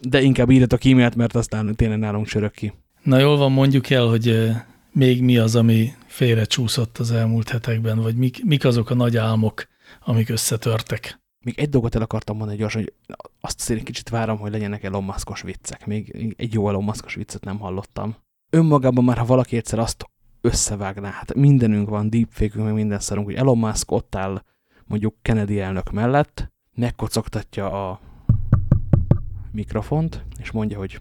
De inkább írjatok e-mailt, mert aztán tényleg nálunk sörök ki. Na jól van, mondjuk el, hogy még mi az, ami félre csúszott az elmúlt hetekben, vagy mik, mik azok a nagy álmok, amik összetörtek. Még egy dolgot el akartam mondani gyorsan, hogy azt szerint kicsit várom, hogy legyenek Elon Muskos viccek. Még egy jó Elon Muskos viccet nem hallottam. Önmagában már, ha valaki egyszer azt összevágná, hát mindenünk van, deepfake meg minden szarunk, hogy Elon Musk ott áll mondjuk Kennedy elnök mellett, megkocogtatja a mikrofont, és mondja, hogy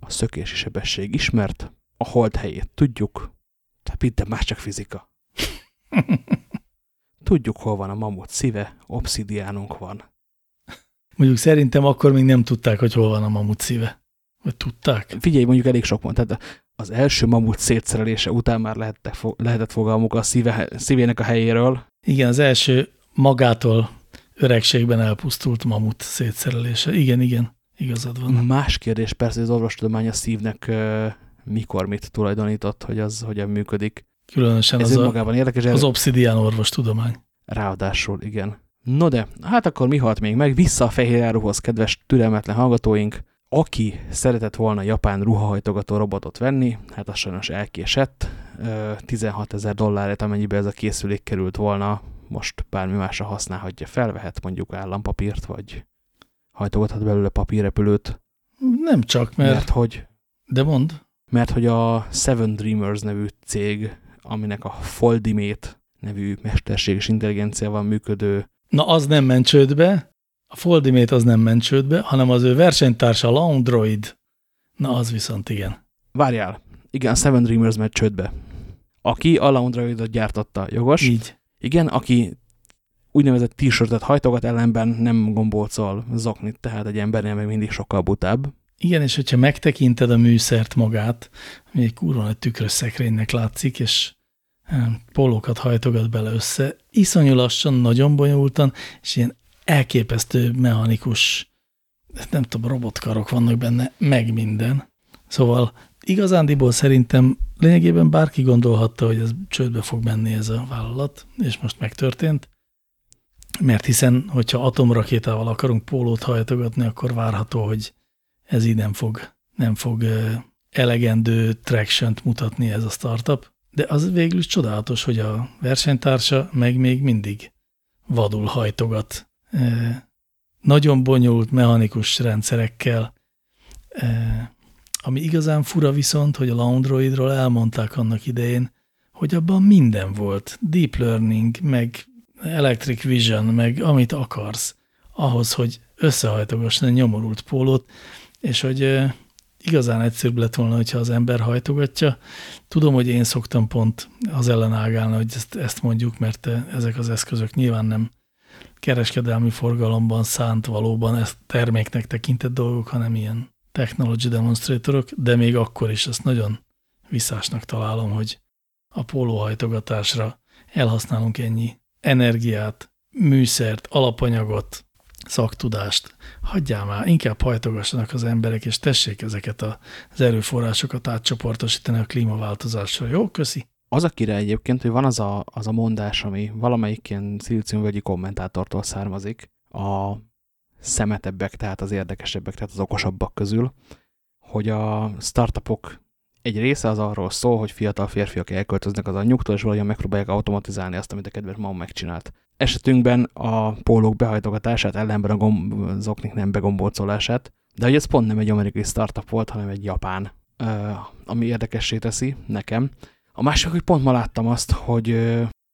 a szökési sebesség ismert, a hold helyét tudjuk, tehát minden más csak fizika. Tudjuk, hol van a mamut szíve, obszidiánunk van. Mondjuk szerintem akkor még nem tudták, hogy hol van a mamut szíve. Vagy tudták? Figyelj, mondjuk elég sok. Tehát az első mamut szétszerelése után már lehetett, lehetett fogalmuk a szíve, szívének a helyéről. Igen, az első magától öregségben elpusztult mamut szétszerelése. Igen, igen, igazad van. Más kérdés persze, hogy az orvostudomány a szívnek mikor mit tulajdonított, hogy az hogyan működik. Különösen Ez az, magában érdekes, az obszidián orvostudomány. Ráadásul, igen. No de, hát akkor mi halt még meg? Vissza a fehér áruhoz, kedves türelmetlen hallgatóink. Aki szeretett volna japán ruhahajtogató robotot venni, hát az sajnos elkésett. 16 ezer dollárért, amennyibe ez a készülék került volna, most bármi másra használhatja fel, vehet mondjuk állampapírt, vagy hajtogathat belőle papírrepülőt. Nem csak, mert... Mert hogy... De mond. Mert hogy a Seven Dreamers nevű cég aminek a Foldimate nevű mesterséges intelligenciával működő. Na, az nem ment csődbe, a Foldimate az nem ment csődbe, hanem az ő versenytársa Laundroid. Na, az viszont igen. Várjál, igen, a Seven Dreamers ment csődbe. Aki a Laundroidot gyártotta, jogos? Így. Igen, aki úgynevezett t-shirtet hajtogat, ellenben nem gombolcol zoknit, tehát egy embernél még mindig sokkal butább. Igen, és hogyha megtekinted a műszert magát, ami egy kurva nagy tükrös szekrénynek látszik, és pólókat hajtogat bele össze, iszonyú lassan, nagyon bonyolultan, és ilyen elképesztő mechanikus, nem tudom, robotkarok vannak benne, meg minden. Szóval igazándiból szerintem lényegében bárki gondolhatta, hogy ez csődbe fog menni ez a vállalat, és most megtörtént. Mert hiszen, hogyha atomrakétával akarunk pólót hajtogatni, akkor várható, hogy ez így nem fog, nem fog elegendő traction mutatni ez a startup, de az végül is csodálatos, hogy a versenytársa meg még mindig vadul hajtogat. Nagyon bonyolult mechanikus rendszerekkel, ami igazán fura viszont, hogy a Laundroidról elmondták annak idején, hogy abban minden volt. Deep learning, meg electric vision, meg amit akarsz, ahhoz, hogy összehajtogass egy nyomorult pólót, és hogy igazán egyszerűbb lett volna, hogyha az ember hajtogatja. Tudom, hogy én szoktam pont az ellenágálni, hogy ezt, ezt mondjuk, mert ezek az eszközök nyilván nem kereskedelmi forgalomban szánt valóban ezt terméknek tekintett dolgok, hanem ilyen technology demonstratorok, de még akkor is ezt nagyon visszásnak találom, hogy a pólóhajtogatásra elhasználunk ennyi energiát, műszert, alapanyagot, szaktudást. Hagyjál már, inkább hajtogassanak az emberek, és tessék ezeket az erőforrásokat átcsoportosítani a klímaváltozásra. Jó, köszi. Az a király egyébként, hogy van az a, az a mondás, ami valamelyik ilyen szilíciumvölgyi kommentátortól származik, a szemetebbek, tehát az érdekesebbek, tehát az okosabbak közül, hogy a startupok egy része az arról szól, hogy fiatal férfiak elköltöznek az anyjuktól, és valahogyan megpróbálják automatizálni azt, amit a kedves mama megcsinált esetünkben a pólók behajtogatását, ellenben a zoknik nem begombolcolását, de hogy ez pont nem egy amerikai startup volt, hanem egy japán. ami érdekessé teszi nekem. A másik, hogy pont ma láttam azt, hogy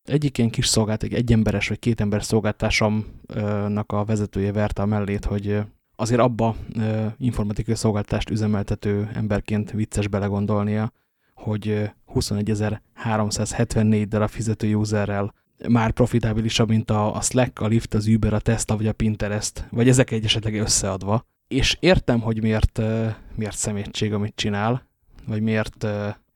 egyik ilyen kis szolgált, egy egyemberes vagy két ember szolgáltásomnak a vezetője verte a mellét, hogy azért abba informatikai szolgáltást üzemeltető emberként vicces belegondolnia, hogy 21.374 darab fizető userrel már profitábilisabb, mint a, a Slack, a Lyft, az Uber, a Tesla vagy a Pinterest, vagy ezek egy esetleg összeadva. És értem, hogy miért, miért szemétség, amit csinál, vagy miért,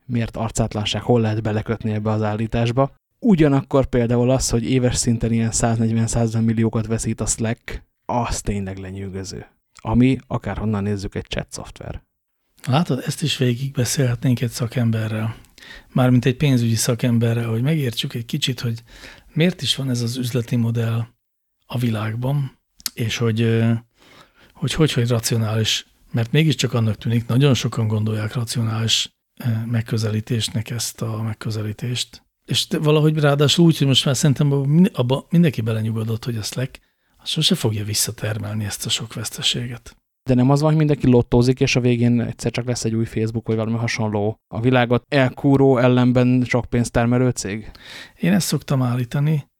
miért arcátlanság, hol lehet belekötni ebbe az állításba. Ugyanakkor például az, hogy éves szinten ilyen 140-150 milliókat veszít a Slack, az tényleg lenyűgöző. Ami, akárhonnan nézzük, egy chat szoftver. Látod, ezt is végig beszélhetnénk egy szakemberrel. Mármint egy pénzügyi szakemberrel, hogy megértsük egy kicsit, hogy miért is van ez az üzleti modell a világban, és hogy hogy, hogy, hogy racionális, mert mégiscsak annak tűnik, nagyon sokan gondolják racionális megközelítésnek ezt a megközelítést, és valahogy ráadásul úgy, hogy most már szerintem abba mindenki belenyugodott, hogy a Slack sose fogja visszatermelni ezt a sok veszteséget. De nem az van, hogy mindenki lottózik, és a végén egyszer csak lesz egy új Facebook, vagy valami hasonló a világot elkúró ellenben sok pénzt termelő cég? Én ezt szoktam állítani,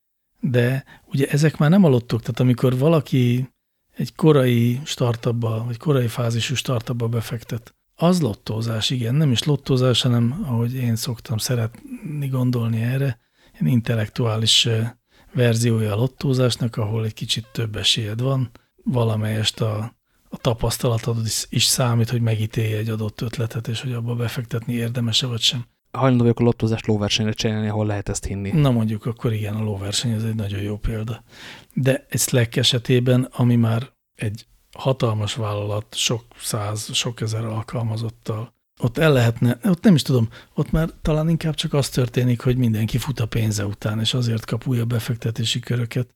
de ugye ezek már nem a tehát amikor valaki egy korai startupba, vagy korai fázisú startupba befektet, az lottózás, igen, nem is lottózás, hanem ahogy én szoktam szeretni gondolni erre, egy intellektuális verziója a lottózásnak, ahol egy kicsit több esélyed van, valamelyest a, a tapasztalatod is, is számít, hogy megítélje egy adott ötletet, és hogy abba befektetni érdemese vagy sem. Hajlandó vagyok a lottózást lóversenyre csinálni, ahol lehet ezt hinni. Na mondjuk, akkor igen, a lóverseny ez egy nagyon jó példa. De egy Slack esetében, ami már egy hatalmas vállalat, sok száz, sok ezer alkalmazottal, ott el lehetne, ott nem is tudom, ott már talán inkább csak az történik, hogy mindenki fut a pénze után, és azért kap újabb befektetési köröket,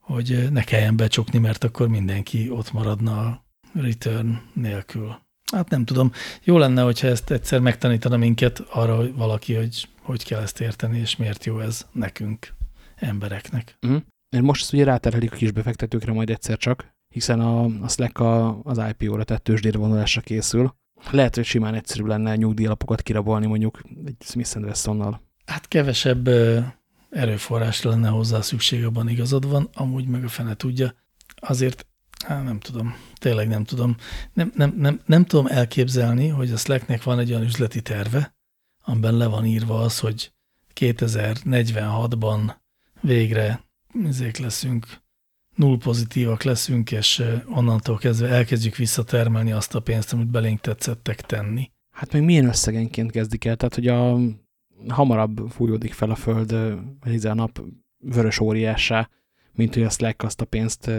hogy ne kelljen becsukni, mert akkor mindenki ott maradna a return nélkül. Hát nem tudom. Jó lenne, hogyha ezt egyszer megtanítana minket arra, hogy valaki, hogy hogy kell ezt érteni, és miért jó ez nekünk, embereknek. Mm. Mert most ezt ugye ráterelik a kis befektetőkre majd egyszer csak, hiszen a, a Slack a, az IPO-ra tett tőzsdére vonulásra készül. Lehet, hogy simán egyszerű lenne nyugdíjalapokat kirabolni mondjuk egy Smith Wessonnal. Hát kevesebb erőforrásra lenne hozzá szükség, abban igazad van, amúgy meg a fene tudja. Azért, hát nem tudom, tényleg nem tudom. Nem, nem, nem, nem tudom elképzelni, hogy a Slacknek van egy olyan üzleti terve, amiben le van írva az, hogy 2046-ban végre ezek leszünk null pozitívak leszünk, és onnantól kezdve elkezdjük visszatermelni azt a pénzt, amit belénk tetszettek tenni. Hát még milyen összegenként kezdik el? Tehát, hogy a hamarabb fújódik fel a föld, vagy a nap vörös óriássá, mint hogy a Slack azt a pénzt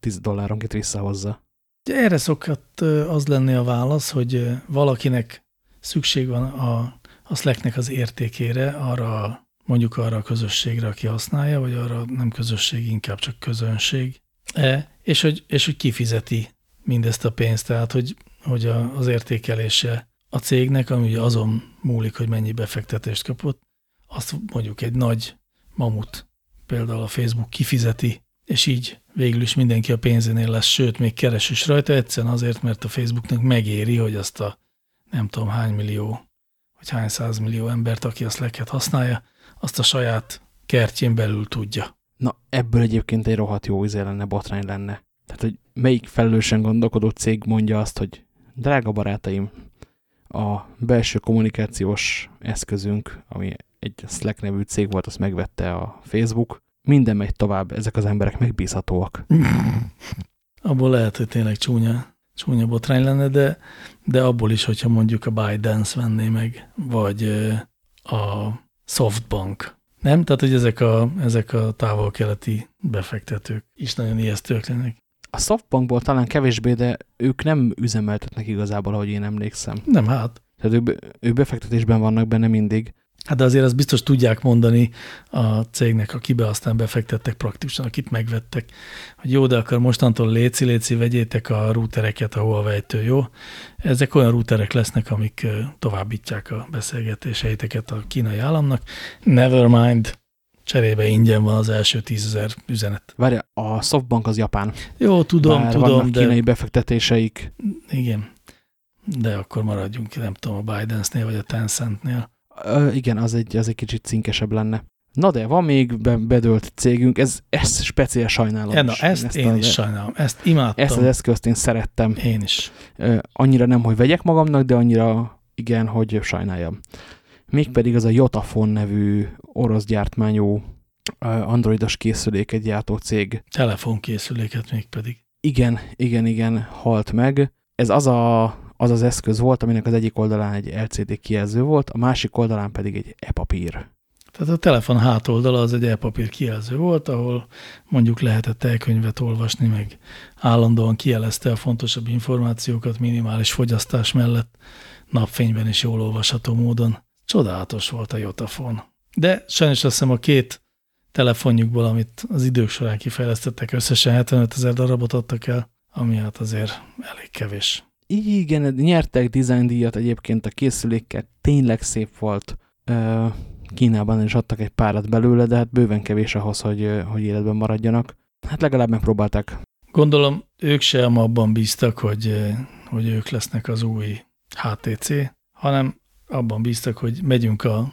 10 dolláronként visszahozza. Erre szokott az lenni a válasz, hogy valakinek szükség van a, a Slacknek az értékére, arra mondjuk arra a közösségre, aki használja, vagy arra nem közösség, inkább csak közönség. E, és, hogy, és hogy kifizeti mindezt a pénzt, tehát hogy, hogy a, az értékelése a cégnek, ami ugye azon múlik, hogy mennyi befektetést kapott, azt mondjuk egy nagy mamut, például a Facebook kifizeti, és így végül is mindenki a pénzénél lesz, sőt, még keres is rajta, egyszerűen azért, mert a Facebooknak megéri, hogy azt a nem tudom hány millió, vagy hány százmillió embert, aki a Slack-et használja, azt a saját kertjén belül tudja. Na, ebből egyébként egy rohadt jó izé lenne, botrány lenne. Tehát, hogy melyik felelősen gondolkodó cég mondja azt, hogy drága barátaim, a belső kommunikációs eszközünk, ami egy Slack nevű cég volt, azt megvette a Facebook, minden megy tovább, ezek az emberek megbízhatóak. abból lehet, hogy tényleg csúnya, csúnya botrány lenne, de, de abból is, hogyha mondjuk a ByteDance venné meg, vagy a Softbank. Nem? Tehát, hogy ezek a, ezek a távol-keleti befektetők is nagyon ijesztők lennek. A Softbankból talán kevésbé, de ők nem üzemeltetnek igazából, ahogy én emlékszem. Nem, hát. Tehát ők, ők befektetésben vannak benne mindig. Hát de azért azt biztos tudják mondani a cégnek, akibe aztán befektettek praktikusan, akit megvettek, hogy jó, de akkor mostantól léci, léci, vegyétek a routereket a Huawei-től, jó? Ezek olyan routerek lesznek, amik továbbítják a beszélgetéseiteket a kínai államnak. Nevermind, cserébe ingyen van az első tízezer üzenet. Várja, a Softbank az japán. Jó, tudom, Bár tudom, vannak de... kínai befektetéseik. Igen. de akkor maradjunk, nem tudom, a Bidensnél vagy a Tencentnél. Ö, igen, az egy, az egy kicsit cinkesebb lenne. Na de van még be, bedölt cégünk, ez, ezt speciál sajnálom. Ja, na, ezt, ezt én a, is sajnálom, ezt imádtam. Ezt az eszközt én szerettem. Én is. Annyira nem, hogy vegyek magamnak, de annyira igen, hogy sajnáljam. Mégpedig az a Jotafon nevű orosz gyártmányú androidos készüléket gyártó cég. Telefonkészüléket mégpedig. Igen, igen, igen, halt meg. Ez az, a, az az eszköz volt, aminek az egyik oldalán egy LCD kijelző volt, a másik oldalán pedig egy e-papír. Tehát a telefon hátoldala az egy e-papír kijelző volt, ahol mondjuk lehetett elkönyvet olvasni, meg állandóan kijelezte a fontosabb információkat minimális fogyasztás mellett, napfényben is jól olvasható módon. Csodálatos volt a Jotafon. De sajnos azt hiszem a két telefonjukból, amit az idők során kifejlesztettek, összesen 75 ezer darabot adtak el, ami hát azért elég kevés. Igen, nyertek design díjat egyébként a készülékkel, tényleg szép volt. Kínában is adtak egy párat belőle, de hát bőven kevés ahhoz, hogy, hogy életben maradjanak. Hát legalább megpróbálták. Gondolom, ők sem abban bíztak, hogy, hogy ők lesznek az új HTC, hanem abban bíztak, hogy megyünk a,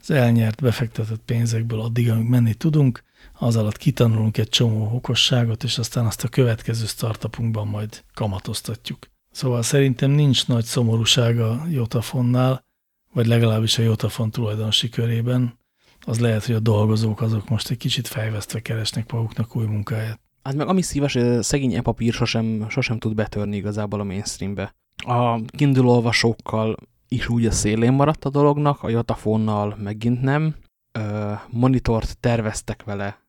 az elnyert, befektetett pénzekből addig, amíg menni tudunk, az alatt kitanulunk egy csomó okosságot, és aztán azt a következő startupunkban majd kamatoztatjuk. Szóval szerintem nincs nagy szomorúsága Jotafonnál, vagy legalábbis a Jotafon tulajdonosi körében. Az lehet, hogy a dolgozók azok most egy kicsit fejvesztve keresnek maguknak új munkáját. Hát meg ami szíves, a szegény e-papír sosem, sosem tud betörni igazából a mainstreambe. A Kindle olvasókkal is úgy a szélén maradt a dolognak, a Jotafonnal megint nem. Ö, monitort terveztek vele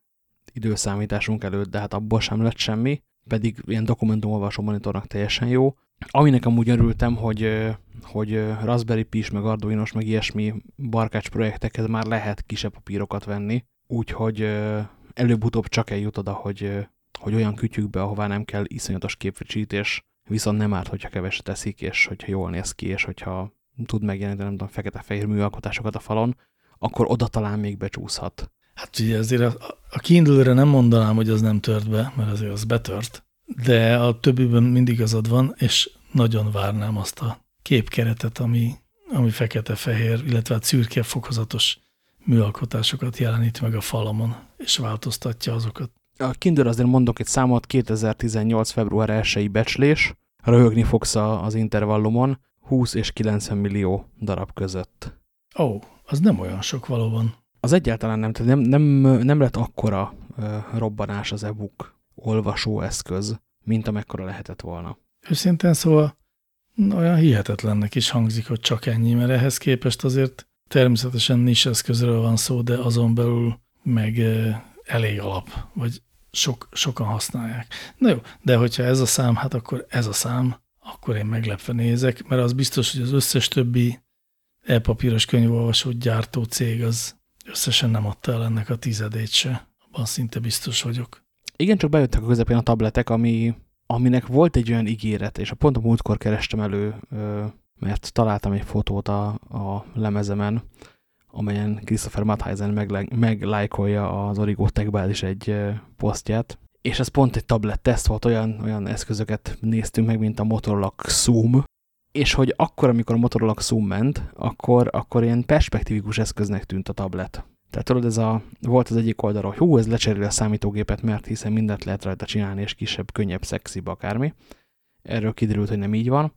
időszámításunk előtt, de hát abból sem lett semmi, pedig ilyen dokumentumolvasó monitornak teljesen jó. Aminek amúgy örültem, hogy, hogy Raspberry pi meg Arduinos, meg ilyesmi barkács projektekhez már lehet kisebb papírokat venni, úgyhogy előbb-utóbb csak eljut oda, hogy, hogy olyan kütyükbe, ahová nem kell iszonyatos képfrissítés, viszont nem árt, hogyha keveset teszik, és hogyha jól néz ki, és hogyha tud megjelenni, nem tudom, fekete-fehér műalkotásokat a falon, akkor oda talán még becsúszhat. Hát ugye azért a, a Kindle-re nem mondanám, hogy az nem tört be, mert azért az betört, de a többiben mindig azad van, és nagyon várnám azt a képkeretet, ami, ami fekete-fehér, illetve a szürke fokozatos műalkotásokat jelenít meg a falamon, és változtatja azokat. A Kindle azért mondok egy számot, 2018. február 1 becslés, röhögni fogsz az intervallumon, 20 és 90 millió darab között. Ó, oh, az nem olyan sok valóban. Az egyáltalán nem, nem, nem, nem lett akkora uh, robbanás az e-book olvasóeszköz, mint amekkora lehetett volna. Őszintén szóval olyan hihetetlennek is hangzik, hogy csak ennyi, mert ehhez képest azért természetesen nis eszközről van szó, de azon belül meg elég alap, vagy sok, sokan használják. Na jó, de hogyha ez a szám, hát akkor ez a szám, akkor én meglepve nézek, mert az biztos, hogy az összes többi e-papíros könyvolvasó gyártó cég az összesen nem adta el ennek a tizedét se. Abban szinte biztos vagyok. Igen, csak bejöttek a közepén a tabletek, ami, aminek volt egy olyan ígéret, és a pont a múltkor kerestem elő, mert találtam egy fotót a, a lemezemen, amelyen Christopher Matheisen meglájkolja az Origo Techbál is egy posztját, és ez pont egy tablet teszt volt, olyan, olyan eszközöket néztünk meg, mint a Motorola Zoom, és hogy akkor, amikor a Motorola Zoom ment, akkor, akkor ilyen perspektívikus eszköznek tűnt a tablet. Tehát tudod, ez a, volt az egyik oldalról, hogy hú, ez lecseréli a számítógépet, mert hiszen mindent lehet rajta csinálni, és kisebb, könnyebb, szexibb akármi. Erről kiderült, hogy nem így van.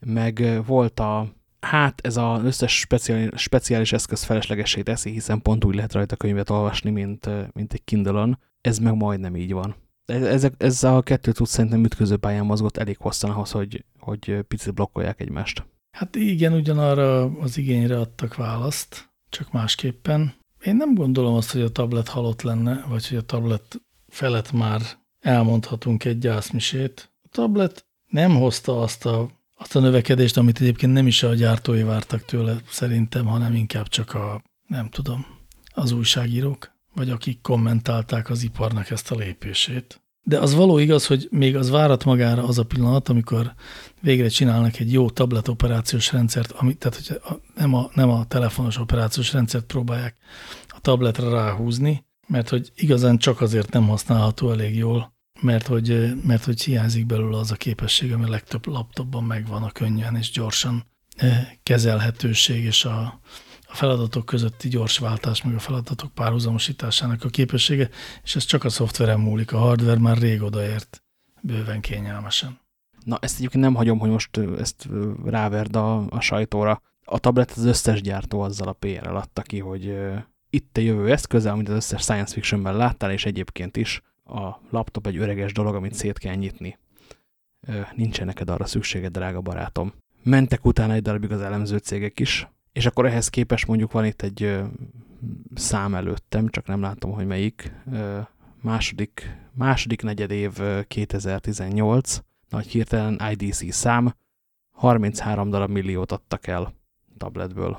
Meg volt a, hát ez az összes speciális, speciális eszköz feleslegessé teszi, hiszen pont úgy lehet rajta könyvet olvasni, mint, mint egy Kindle-on. Ez meg majdnem így van. Ez, ez a kettő tud szerintem ütköző pályán mozgott elég hosszan ahhoz, hogy, hogy picit blokkolják egymást. Hát igen, ugyanarra az igényre adtak választ, csak másképpen. Én nem gondolom azt, hogy a tablet halott lenne, vagy hogy a tablet felett már elmondhatunk egy gyászmisét. A tablet nem hozta azt a, azt a növekedést, amit egyébként nem is a gyártói vártak tőle szerintem, hanem inkább csak a, nem tudom, az újságírók, vagy akik kommentálták az iparnak ezt a lépését. De az való igaz, hogy még az várat magára az a pillanat, amikor végre csinálnak egy jó tablet operációs rendszert, ami, tehát hogy nem a, nem a telefonos operációs rendszert próbálják a tabletre ráhúzni, mert hogy igazán csak azért nem használható elég jól, mert hogy, mert hogy hiányzik belőle az a képesség, ami a legtöbb laptopban megvan a könnyen és gyorsan kezelhetőség, és a, a feladatok közötti gyors váltás, meg a feladatok párhuzamosításának a képessége, és ez csak a szoftveren múlik, a hardware már rég odaért, bőven kényelmesen. Na, ezt egyébként nem hagyom, hogy most ezt ráverd a, a sajtóra. A tablet az összes gyártó azzal a PR-rel adta ki, hogy itt a jövő eszköze, amit az összes science fictionben láttál, és egyébként is a laptop egy öreges dolog, amit szét kell nyitni. Nincsen neked arra szükséged, drága barátom. Mentek utána egy darabig az elemző cégek is, és akkor ehhez képest mondjuk van itt egy szám előttem, csak nem látom, hogy melyik. Második, második negyed év 2018, nagy hirtelen IDC szám, 33 darab milliót adtak el tabletből.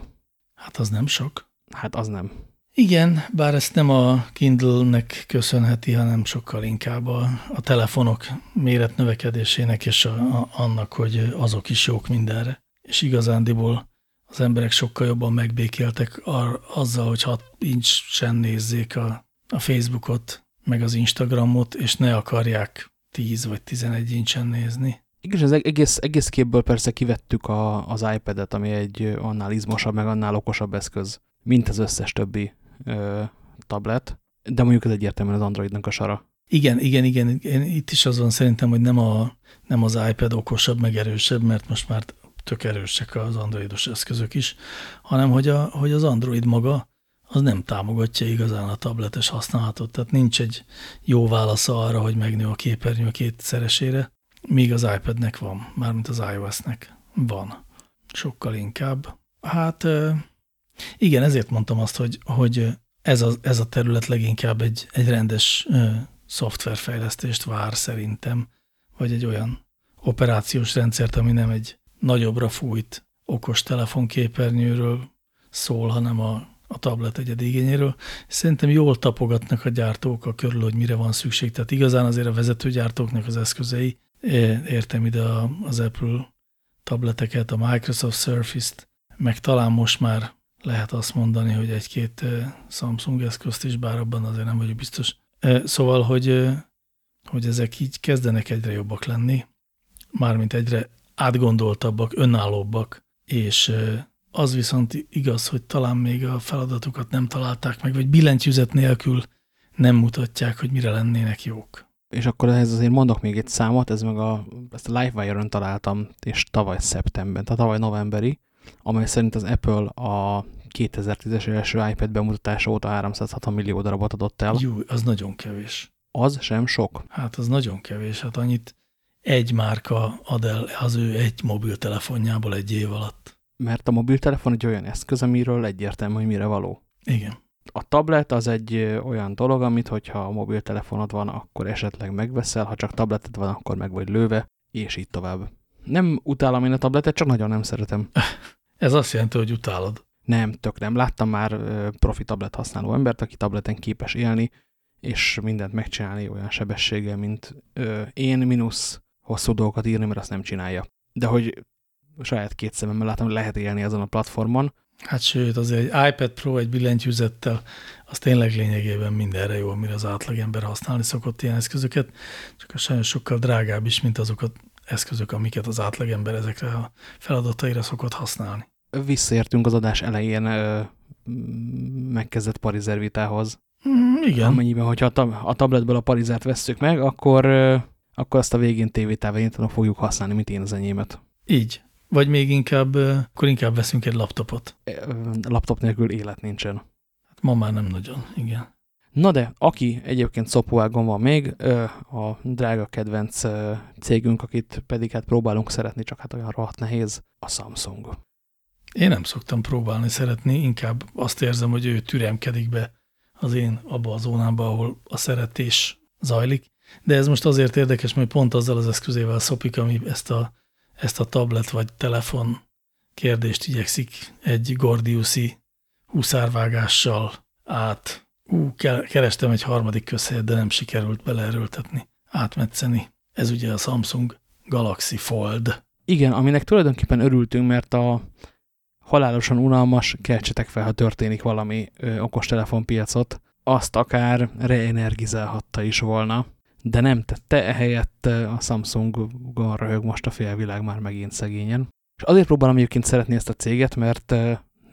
Hát az nem sok. Hát az nem. Igen, bár ezt nem a Kindle-nek köszönheti, hanem sokkal inkább a, a telefonok méret növekedésének, és a, a, annak, hogy azok is jók mindenre. És igazándiból az emberek sokkal jobban megbékéltek ar, azzal, hogy hat sem nézzék a, a Facebookot, meg az Instagramot, és ne akarják 10 vagy 11 incsen nézni. Igen, az egész, egész képből persze kivettük a, az iPad-et, ami egy annál izmosabb, meg annál okosabb eszköz, mint az összes többi ö, tablet, de mondjuk ez egyértelműen az Androidnak a sara. Igen, igen, igen. Én itt is az van szerintem, hogy nem, a, nem az iPad okosabb, meg erősebb, mert most már tök erősek az androidos eszközök is, hanem hogy, a, hogy az Android maga az nem támogatja igazán a tabletes használatot. Tehát nincs egy jó válasza arra, hogy megnő a képernyő a kétszeresére, míg az iPad-nek van, mármint az iOS-nek van. Sokkal inkább. Hát igen, ezért mondtam azt, hogy, hogy ez, a, ez a terület leginkább egy, egy rendes szoftverfejlesztést vár szerintem, vagy egy olyan operációs rendszert, ami nem egy nagyobbra fújt okos telefonképernyőről szól, hanem a, a tablet egyedi igényéről. Szerintem jól tapogatnak a gyártók a körül, hogy mire van szükség. Tehát igazán azért a vezetőgyártóknak az eszközei, értem ide az Apple tableteket, a Microsoft Surface-t, meg talán most már lehet azt mondani, hogy egy-két Samsung eszközt is, bár abban azért nem vagyok biztos. Szóval, hogy, hogy ezek így kezdenek egyre jobbak lenni, mármint egyre átgondoltabbak, önállóbbak, és az viszont igaz, hogy talán még a feladatokat nem találták meg, vagy billentyűzet nélkül nem mutatják, hogy mire lennének jók. És akkor ehhez azért mondok még egy számot, ez meg a, ezt a Livewire-ön találtam, és tavaly szeptemberben, tehát tavaly novemberi, amely szerint az Apple a 2010-es első iPad bemutatása óta 360 millió darabot adott el. Jó, az nagyon kevés. Az sem sok. Hát az nagyon kevés. Hát annyit egy márka ad el az ő egy mobiltelefonjából egy év alatt. Mert a mobiltelefon egy olyan eszköz, amiről egyértelmű, hogy mire való. Igen. A tablet az egy olyan dolog, amit hogyha a mobiltelefonod van, akkor esetleg megveszel, ha csak tableted van, akkor meg vagy lőve, és így tovább. Nem utálom én a tabletet, csak nagyon nem szeretem. Ez azt jelenti, hogy utálod. Nem, tök nem. Láttam már profi tablet használó embert, aki tableten képes élni, és mindent megcsinálni olyan sebességgel, mint ö, én, mínusz hosszú dolgokat írni, mert azt nem csinálja. De hogy saját két szememmel látom, lehet élni azon a platformon. Hát sőt, azért egy iPad Pro egy billentyűzettel, az tényleg lényegében mindenre jó, amire az átlagember használni szokott ilyen eszközöket, csak a sajnos sokkal drágább is, mint azok az eszközök, amiket az átlagember ezekre a feladataira szokott használni. Visszaértünk az adás elején ö, megkezdett parizer vitához. Mm, igen. Amennyiben, hogyha a, tab a tabletből a parizert vesszük meg, akkor akkor azt a végén tévétávirányítónak fogjuk használni, mint én az enyémet. Így. Vagy még inkább, akkor inkább veszünk egy laptopot. Laptop nélkül élet nincsen. Hát ma már nem nagyon, igen. Na de, aki egyébként szopóágon van még, a drága kedvenc cégünk, akit pedig hát próbálunk szeretni, csak hát olyan rohadt nehéz, a Samsung. Én nem szoktam próbálni szeretni, inkább azt érzem, hogy ő türemkedik be az én abba a zónába, ahol a szeretés zajlik, de ez most azért érdekes, mert pont azzal az eszközével szopik, ami ezt a, ezt a tablet vagy telefon kérdést igyekszik egy Gordiuszi huszárvágással át. Ú, kerestem egy harmadik közhelyet, de nem sikerült beleerőltetni, átmetszeni. Ez ugye a Samsung Galaxy Fold. Igen, aminek tulajdonképpen örültünk, mert a halálosan unalmas, keltsetek fel, ha történik valami ö, okostelefon piacot, azt akár reenergizálhatta is volna de nem tette, ehelyett a Samsung-gal röhög most a félvilág már megint szegényen. És azért próbálom egyébként szeretni ezt a céget, mert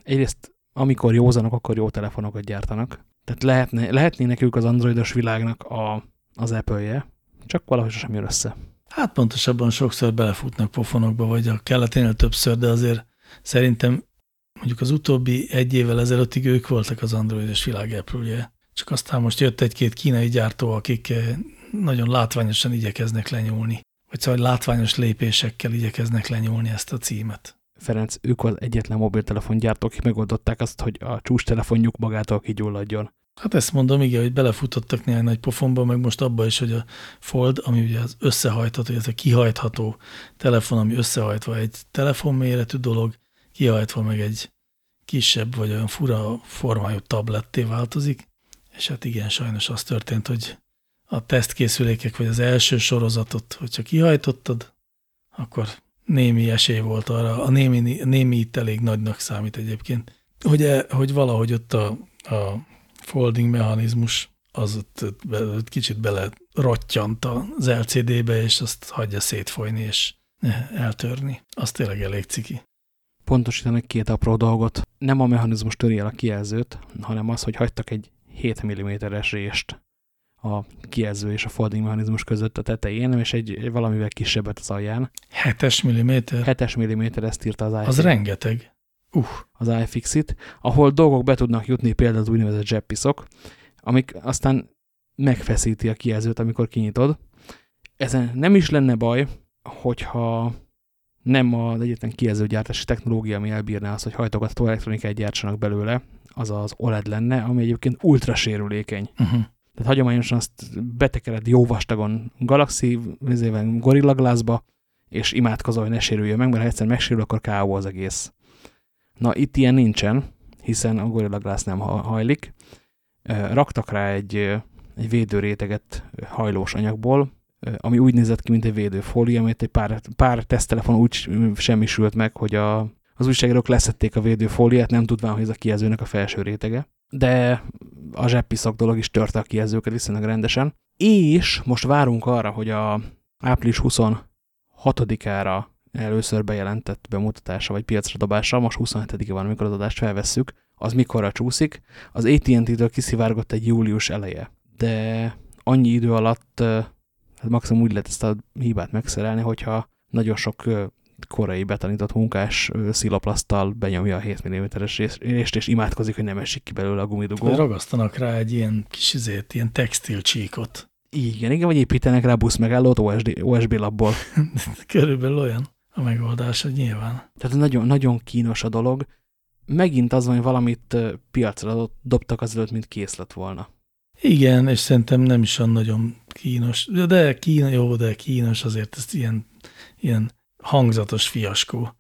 egyrészt amikor józanak, akkor jó telefonokat gyártanak. Tehát lehetne, lehetnének ők az androidos világnak a, az Apple-je, csak valahogy sem jön össze. Hát pontosabban sokszor belefutnak pofonokba, vagy a kelleténél többször, de azért szerintem mondjuk az utóbbi egy évvel ezelőttig ők voltak az androidos világ apple Csak aztán most jött egy-két kínai gyártó, akik eh, nagyon látványosan igyekeznek lenyúlni, vagy szóval látványos lépésekkel igyekeznek lenyúlni ezt a címet. Ferenc, ők az egyetlen mobiltelefongyártók, akik megoldották azt, hogy a csúcs telefonjuk magától kigyulladjon. Hát ezt mondom, igen, hogy belefutottak néhány nagy pofonba, meg most abba is, hogy a Fold, ami ugye az összehajtható, ez a kihajtható telefon, ami összehajtva egy telefonméretű dolog, kihajtva meg egy kisebb vagy olyan fura formájú tabletté változik, és hát igen, sajnos az történt, hogy a tesztkészülékek, vagy az első sorozatot, hogyha kihajtottad, akkor némi esély volt arra, a némi, némi itt elég nagynak számít egyébként, hogy, e, hogy valahogy ott a, a folding mechanizmus az ott, ott, kicsit bele rottyant az LCD-be, és azt hagyja szétfolyni és eltörni. Az tényleg elég ciki. Pontosítanak két apró dolgot. Nem a mechanizmus töri el a kijelzőt, hanem az, hogy hagytak egy 7 mm-es rést a kijelző és a folding mechanizmus között a tetején, és egy, valamivel kisebbet az alján. 7-es milliméter? 7-es milliméter, ezt írta az iFixit. Az rengeteg. Uh. Az iFixit, ahol dolgok be tudnak jutni, például az úgynevezett zseppiszok, amik aztán megfeszíti a kijelzőt, amikor kinyitod. Ezen nem is lenne baj, hogyha nem az egyetlen kijelzőgyártási technológia, ami elbírná azt, hogy hajtogató elektronikát gyártsanak belőle, az az OLED lenne, ami egyébként ultra sérülékeny. Uh -huh. Tehát hagyományosan azt betekered jó vastagon Galaxy, Gorilla Glassba, és imádkozol, hogy ne sérüljön meg, mert ha egyszer megsérül, akkor káó az egész. Na, itt ilyen nincsen, hiszen a Gorilla Glass nem hajlik. Raktak rá egy, egy védőréteget hajlós anyagból, ami úgy nézett ki, mint egy védőfólia, amit egy pár, pár tesztelefon úgy semmisült meg, hogy a, az újságírók leszették a védőfóliát, nem tudván, hogy ez a kijelzőnek a felső rétege. De a zseppiszak dolog is törte a kijelzőket viszonylag rendesen. És most várunk arra, hogy a április 26-ára először bejelentett bemutatása vagy piacra dobása, most 27-e van, amikor az adást felvesszük, az mikorra csúszik. Az AT&T-től kiszivárgott egy július eleje, de annyi idő alatt hát maximum úgy lehet ezt a hibát megszerelni, hogyha nagyon sok korai betanított munkás szilaplasztal benyomja a 7 mm-es részt, és imádkozik, hogy nem esik ki belőle a gumidugó. Ragasztanak rá egy ilyen kis izét, ilyen textil csíkot. Igen, igen, vagy építenek rá buszmegállót OSD, OSB labból. Körülbelül olyan a megoldás, hogy nyilván. Tehát nagyon, nagyon kínos a dolog. Megint az van, hogy valamit piacra dobtak azelőtt, mint kész lett volna. Igen, és szerintem nem is olyan nagyon kínos. De kínos, jó, de kínos azért, ez ilyen, ilyen hangzatos fiaskó.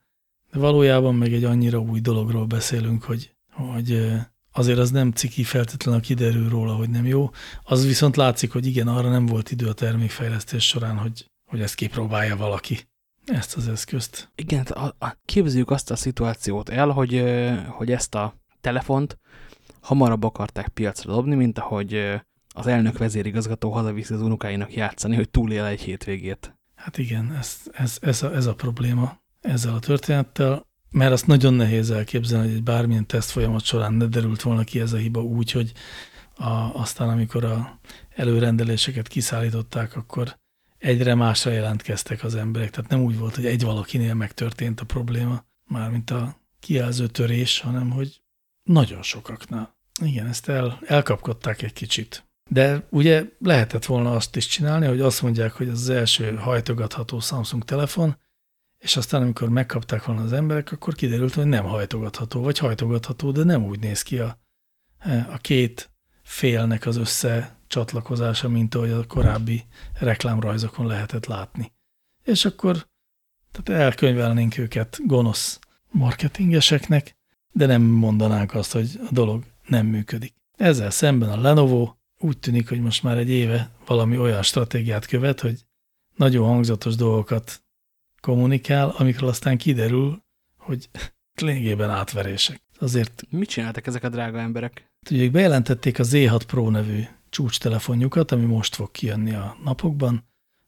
De valójában meg egy annyira új dologról beszélünk, hogy, hogy azért az nem ciki feltétlenül kiderül róla, hogy nem jó. Az viszont látszik, hogy igen, arra nem volt idő a termékfejlesztés során, hogy, hogy ezt kipróbálja valaki, ezt az eszközt. Igen, a, a, képzeljük azt a szituációt el, hogy, hogy ezt a telefont hamarabb akarták piacra dobni, mint ahogy az elnök vezérigazgató hazaviszi az unokáinak játszani, hogy túlél egy hétvégét. Hát igen, ez, ez, ez, a, ez a probléma ezzel a történettel, mert azt nagyon nehéz elképzelni, hogy egy bármilyen teszt folyamat során ne derült volna ki ez a hiba úgy, hogy a, aztán amikor a előrendeléseket kiszállították, akkor egyre másra jelentkeztek az emberek. Tehát nem úgy volt, hogy egy valakinél megtörtént a probléma, mármint a kijelző törés, hanem hogy nagyon sokaknál. Igen, ezt el, elkapkodták egy kicsit. De ugye lehetett volna azt is csinálni, hogy azt mondják, hogy az első hajtogatható Samsung telefon, és aztán amikor megkapták volna az emberek, akkor kiderült, hogy nem hajtogatható, vagy hajtogatható, de nem úgy néz ki a, a két félnek az összecsatlakozása, mint ahogy a korábbi reklámrajzokon lehetett látni. És akkor tehát elkönyvelnénk őket gonosz marketingeseknek, de nem mondanánk azt, hogy a dolog nem működik. Ezzel szemben a Lenovo úgy tűnik, hogy most már egy éve valami olyan stratégiát követ, hogy nagyon hangzatos dolgokat kommunikál, amikről aztán kiderül, hogy lényegében átverések. Azért... Mit csináltak ezek a drága emberek? Ugye bejelentették a Z6 Pro nevű csúcstelefonjukat, ami most fog kijönni a napokban,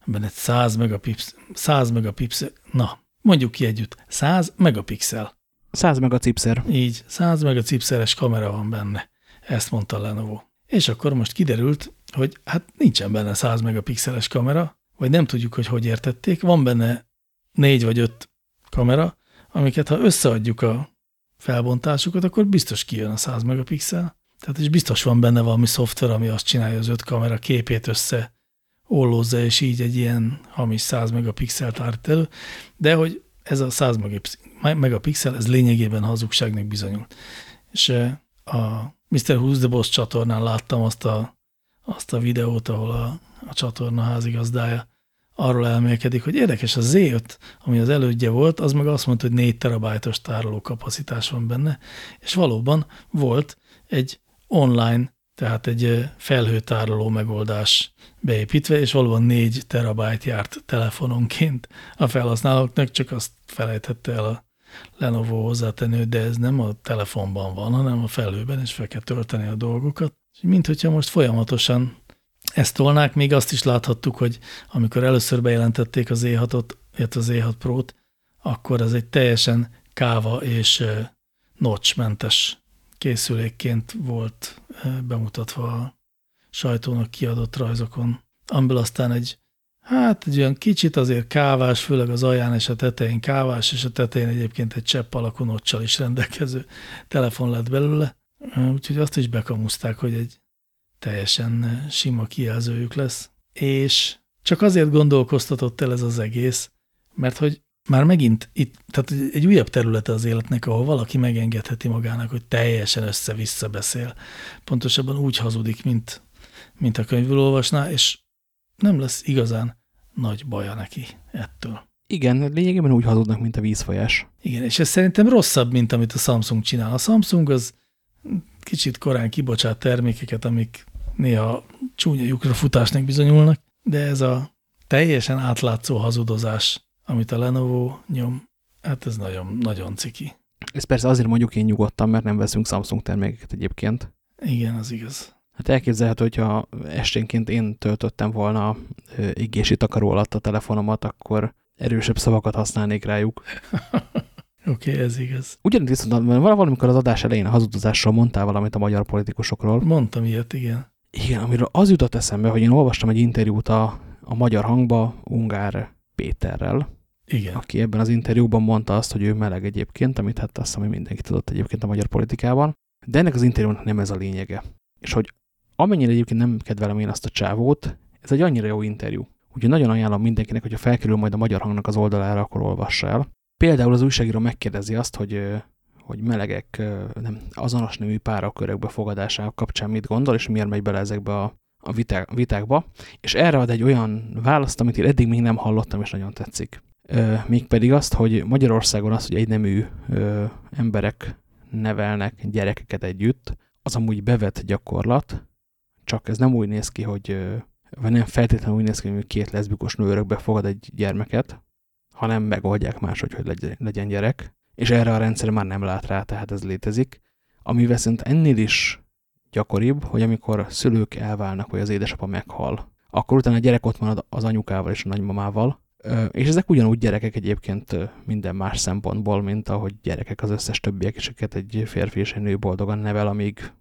ebben egy 100 megapixel, 100 megapixel, na, mondjuk ki együtt, 100 megapixel. 100 megacipszer. Így, 100 megacipszeres kamera van benne. Ezt mondta Lenovo. És akkor most kiderült, hogy hát nincsen benne 100 megapixeles kamera, vagy nem tudjuk, hogy hogy értették. Van benne négy vagy öt kamera, amiket ha összeadjuk a felbontásukat, akkor biztos kijön a 100 megapixel. Tehát is biztos van benne valami szoftver, ami azt csinálja, az öt kamera képét össze ollózza, és így egy ilyen hamis 100 megapixelt állít elő. De hogy ez a 100 megapixel, ez lényegében hazugságnak bizonyul. És eh, a Mr. Who's the Boss csatornán láttam azt a, azt a videót, ahol a, a csatorna házigazdája arról elmélkedik, hogy érdekes, a Z5, ami az elődje volt, az meg azt mondta, hogy 4 terabájtos tároló kapacitás van benne, és valóban volt egy online, tehát egy felhőtároló megoldás beépítve, és valóban 4 terabájt járt telefononként a felhasználóknak, csak azt felejtette el a Lenovo hozzátenő, de ez nem a telefonban van, hanem a felhőben, és fel kell tölteni a dolgokat. Mint hogyha most folyamatosan ezt tolnák, még azt is láthattuk, hogy amikor először bejelentették az E6-ot, illetve az E6 Pro-t, akkor ez egy teljesen káva és notchmentes készülékként volt bemutatva a sajtónak kiadott rajzokon, amiből aztán egy, hát egy olyan kicsit azért kávás, főleg az alján és a tetején kávás, és a tetején egyébként egy csepp alakú is rendelkező telefon lett belőle, úgyhogy azt is bekamuszták, hogy egy teljesen sima kijelzőjük lesz, és csak azért gondolkoztatott el ez az egész, mert hogy már megint itt, tehát egy újabb területe az életnek, ahol valaki megengedheti magának, hogy teljesen össze-vissza beszél. Pontosabban úgy hazudik, mint, mint a könyvből olvasná, és nem lesz igazán nagy baja neki ettől. Igen, lényegében úgy hazudnak, mint a vízfolyás. Igen, és ez szerintem rosszabb, mint amit a Samsung csinál. A Samsung az kicsit korán kibocsát termékeket, amik néha csúnya lyukra futásnak bizonyulnak, de ez a teljesen átlátszó hazudozás, amit a Lenovo nyom, hát ez nagyon, nagyon ciki. Ez persze azért mondjuk én nyugodtan, mert nem veszünk Samsung termékeket egyébként. Igen, az igaz. Hát elképzelhető, hogyha esténként én töltöttem volna égési takaró alatt a telefonomat, akkor erősebb szavakat használnék rájuk. Oké, okay, ez igaz. Ugyanígy viszont valamikor az adás elején a hazudozásról mondtál valamit a magyar politikusokról. Mondtam ilyet, igen. Igen, amiről az jutott eszembe, hogy én olvastam egy interjút a, a Magyar Hangba Ungár Péterrel, Igen. aki ebben az interjúban mondta azt, hogy ő meleg egyébként, amit hát azt hiszem, hogy mindenki tudott egyébként a magyar politikában, de ennek az interjúnak nem ez a lényege. És hogy amennyire egyébként nem kedvelem én azt a csávót, ez egy annyira jó interjú. Úgyhogy nagyon ajánlom mindenkinek, hogyha felkerül majd a Magyar Hangnak az oldalára, akkor olvassa el. Például az újságíró megkérdezi azt, hogy hogy melegek nem, azonos nemű párok körökbe fogadásának kapcsán mit gondol, és miért megy bele ezekbe a, a viták, vitákba, és erre ad egy olyan választ, amit én eddig még nem hallottam, és nagyon tetszik. Mégpedig azt, hogy Magyarországon az, hogy egy nemű ö, emberek nevelnek gyerekeket együtt, az amúgy bevett gyakorlat, csak ez nem úgy néz ki, hogy vagy nem feltétlenül úgy néz ki, hogy két leszbikus nő örökbe fogad egy gyermeket, hanem megoldják máshogy, hogy legyen gyerek és erre a rendszer már nem lát rá, tehát ez létezik. Ami viszont ennél is gyakoribb, hogy amikor szülők elválnak, vagy az édesapa meghal, akkor utána a gyerek ott marad az anyukával és a nagymamával, és ezek ugyanúgy gyerekek egyébként minden más szempontból, mint ahogy gyerekek az összes többiek, és őket egy férfi és egy nő boldogan nevel, amíg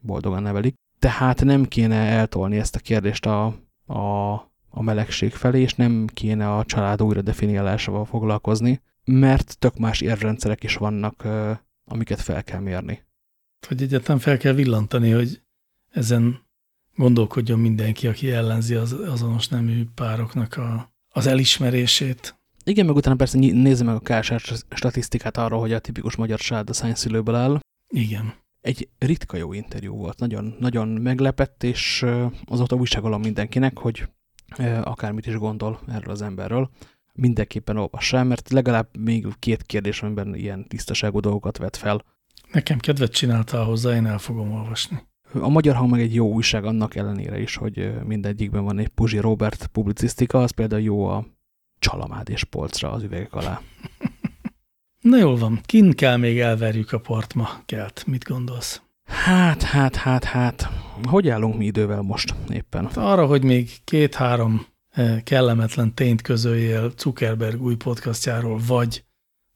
boldogan nevelik. Tehát nem kéne eltolni ezt a kérdést a, a, a melegség felé, és nem kéne a család újra definiálásával foglalkozni, mert tök más érrendszerek is vannak, amiket fel kell mérni. Hogy egyáltalán fel kell villantani, hogy ezen gondolkodjon mindenki, aki ellenzi az azonos nemű pároknak a, az elismerését. Igen, meg utána persze nézze meg a KSR statisztikát arról, hogy a tipikus magyar család a szányszülőből áll. Igen. Egy ritka jó interjú volt, nagyon, nagyon meglepett, és azóta újságolom mindenkinek, hogy akármit is gondol erről az emberről mindenképpen olvass el, mert legalább még két kérdés, amiben ilyen tisztaságú dolgokat vet fel. Nekem kedvet csináltál hozzá, én el fogom olvasni. A Magyar Hang meg egy jó újság annak ellenére is, hogy mindegyikben van egy Puzsi Robert publicisztika, az például jó a csalamád és polcra az üvegek alá. Na jól van, kin kell még elverjük a port ma, Kelt. Mit gondolsz? Hát, hát, hát, hát. Hogy állunk mi idővel most éppen? Arra, hogy még két-három eh, kellemetlen tényt közöljél Zuckerberg új podcastjáról, vagy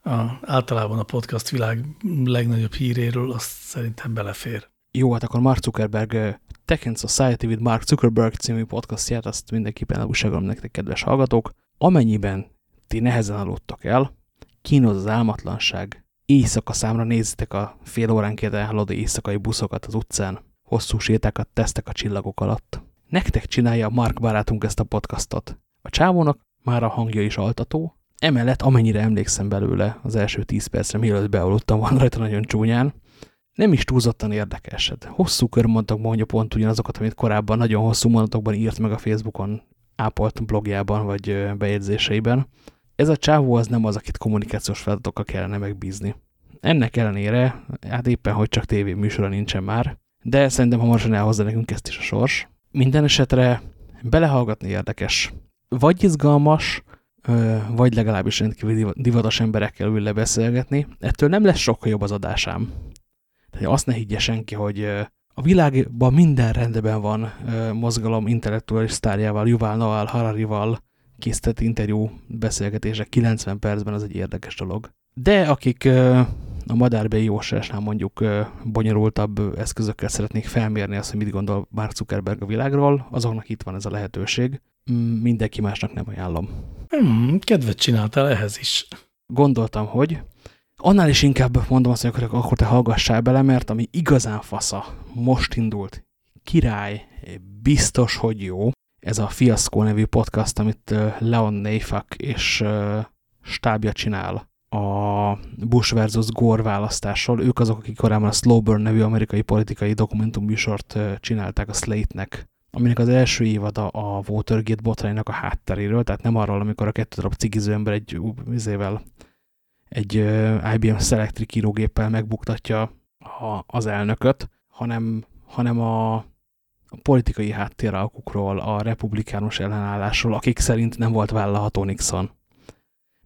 a, általában a podcast világ legnagyobb híréről, azt szerintem belefér. Jó, hát akkor Mark Zuckerberg eh, Tech Society with Mark Zuckerberg című podcastját, azt mindenképpen elúságolom nektek, kedves hallgatók. Amennyiben ti nehezen aludtak el, kínoz az álmatlanság, éjszaka számra nézitek a fél óránként elhaladó éjszakai buszokat az utcán, hosszú sétákat tesztek a csillagok alatt. Nektek csinálja Mark barátunk ezt a podcastot. A csávónak már a hangja is altató, emellett amennyire emlékszem belőle az első tíz percre, mielőtt bealudtam van rajta nagyon csúnyán, nem is túlzottan érdekes. Hosszú körmondatokban mondja pont ugyanazokat, amit korábban nagyon hosszú mondatokban írt meg a Facebookon ápolt blogjában vagy bejegyzéseiben. Ez a csávó az nem az, akit kommunikációs feladatokkal kellene megbízni. Ennek ellenére, hát éppen, hogy csak tévéműsora nincsen már, de szerintem hamarosan elhozza nekünk ezt is a sors. Minden esetre belehallgatni érdekes. Vagy izgalmas, vagy legalábbis rendkívül divatos emberekkel ül beszélgetni. Ettől nem lesz sokkal jobb az adásám. Tehát azt ne higgye senki, hogy a világban minden rendben van mozgalom intellektuális sztárjával, Yuval Noah Hararival készített interjú beszélgetése 90 percben, az egy érdekes dolog. De akik a madárbeli jósásnál mondjuk bonyolultabb eszközökkel szeretnék felmérni azt, hogy mit gondol Mark Zuckerberg a világról, azoknak itt van ez a lehetőség. Mindenki másnak nem ajánlom. Hmm, kedvet csináltál ehhez is. Gondoltam, hogy annál is inkább mondom azt, hogy akkor te hallgassál bele, mert ami igazán fasza, most indult, király, biztos, hogy jó, ez a Fiasco nevű podcast, amit Leon Neyfak és stábja csinál a Bush versus Gore választásról. Ők azok, akik korábban a Slow Burn nevű amerikai politikai dokumentumműsort csinálták a Slate-nek, aminek az első évada a Watergate botránynak a hátteréről, tehát nem arról, amikor a kettő darab cigiző ember egy vizével egy IBM Selectric írógéppel megbuktatja a, az elnököt, hanem, hanem a, a politikai háttéralkukról, a republikánus ellenállásról, akik szerint nem volt vállalható Nixon,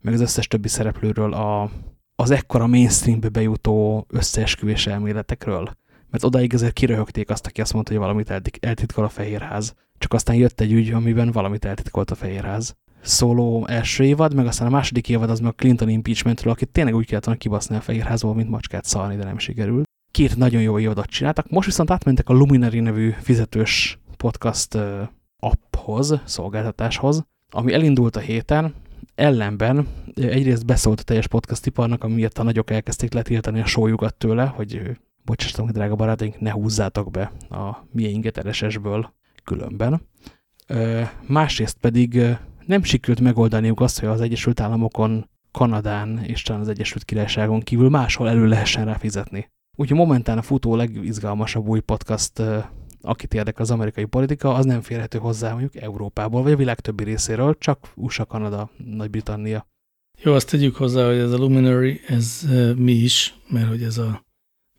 meg az összes többi szereplőről a, az ekkora mainstreambe bejutó összeesküvés elméletekről. Mert odaig azért kiröhögték azt, aki azt mondta, hogy valamit eltitkol a Fehérház. Csak aztán jött egy ügy, amiben valamit eltitkolt a Fehérház szóló első évad, meg aztán a második évad az meg a Clinton impeachmentről, akit tényleg úgy kellett volna kibaszni a Fehérházból, mint macskát szalni, de nem sikerült. Két nagyon jó évadot csináltak. Most viszont átmentek a Luminary nevű fizetős podcast apphoz, szolgáltatáshoz, ami elindult a héten, ellenben egyrészt beszólt a teljes podcast iparnak, amiért a nagyok elkezdték letiltani a sójukat tőle, hogy bocsássatok, drága barátaink, ne húzzátok be a miénket RSS-ből különben. Másrészt pedig nem sikerült megoldaniuk azt, hogy az Egyesült Államokon, Kanadán és talán az Egyesült Királyságon kívül máshol elő lehessen rá fizetni. Úgyhogy momentán a futó legizgalmasabb új podcast, akit érdekel az amerikai politika, az nem férhető hozzá mondjuk Európából, vagy a világ többi részéről, csak USA, Kanada, Nagy-Britannia. Jó, azt tegyük hozzá, hogy ez a Luminary, ez mi is, mert hogy ez a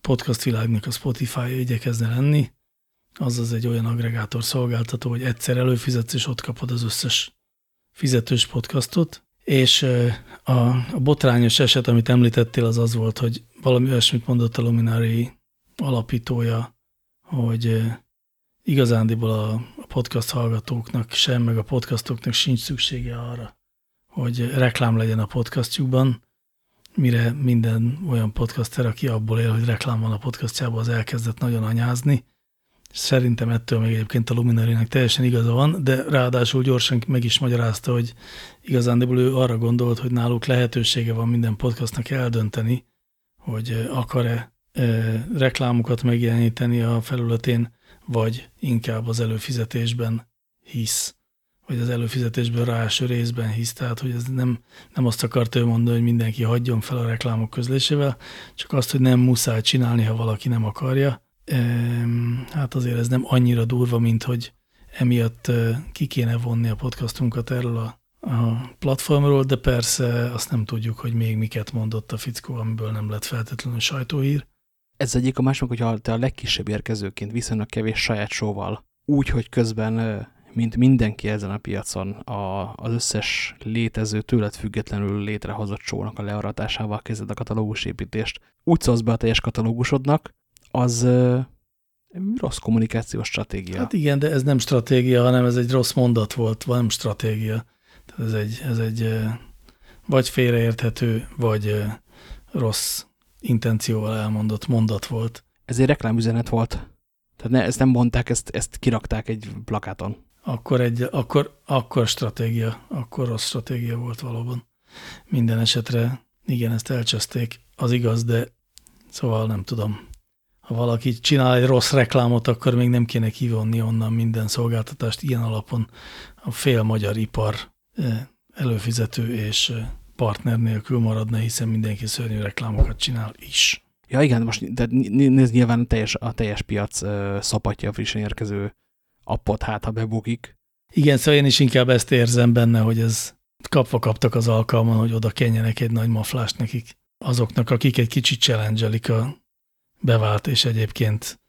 podcast világnak a Spotify-ja igyekezne lenni, azaz egy olyan agregátor szolgáltató, hogy egyszer előfizetsz, és ott kapod az összes fizetős podcastot, és a, a botrányos eset, amit említettél, az az volt, hogy valami olyasmit mondott a Luminari alapítója, hogy igazándiból a, a podcast hallgatóknak sem, meg a podcastoknak sincs szüksége arra, hogy reklám legyen a podcastjukban, mire minden olyan podcaster, aki abból él, hogy reklám van a podcastjában, az elkezdett nagyon anyázni, Szerintem ettől még egyébként a Luminarinek teljesen igaza van, de ráadásul gyorsan meg is magyarázta, hogy igazándiból ő arra gondolt, hogy náluk lehetősége van minden podcastnak eldönteni, hogy akar-e reklámokat megjeleníteni a felületén, vagy inkább az előfizetésben hisz, vagy az előfizetésben ráeső részben hisz. Tehát, hogy ez nem, nem azt akart ő mondani, hogy mindenki hagyjon fel a reklámok közlésével, csak azt, hogy nem muszáj csinálni, ha valaki nem akarja, hát azért ez nem annyira durva, mint hogy emiatt ki kéne vonni a podcastunkat erről a, a platformról, de persze azt nem tudjuk, hogy még miket mondott a fickó, amiből nem lett feltétlenül sajtóhír. Ez egyik a másik, hogyha te a legkisebb érkezőként viszonylag kevés saját sóval, úgy, hogy közben, mint mindenki ezen a piacon, a, az összes létező, tőled függetlenül létrehozott sónak a learatásával kezded a katalógusépítést, úgy szólsz be a teljes katalógusodnak, az rossz kommunikációs stratégia. Hát igen, de ez nem stratégia, hanem ez egy rossz mondat volt, vagy nem stratégia. Tehát ez egy, ez egy vagy félreérthető, vagy rossz intencióval elmondott mondat volt. Ez egy reklámüzenet volt. Tehát ne, ezt nem mondták, ezt, ezt kirakták egy plakáton. Akkor, egy, akkor, akkor stratégia, akkor rossz stratégia volt valóban. Minden esetre, igen, ezt elcseszték, az igaz, de szóval nem tudom. Ha valaki csinál egy rossz reklámot, akkor még nem kéne kivonni onnan minden szolgáltatást ilyen alapon. A fél magyar ipar előfizető és partner nélkül maradna, hiszen mindenki szörnyű reklámokat csinál is. Ja igen, most de nézd nyilván a teljes, a teljes piac uh, szapatja a frissen érkező appot, hát ha bebukik. Igen, szóval én is inkább ezt érzem benne, hogy ez kapva kaptak az alkalman, hogy oda kenjenek egy nagy maflást nekik. Azoknak, akik egy kicsit challenge a bevált, és egyébként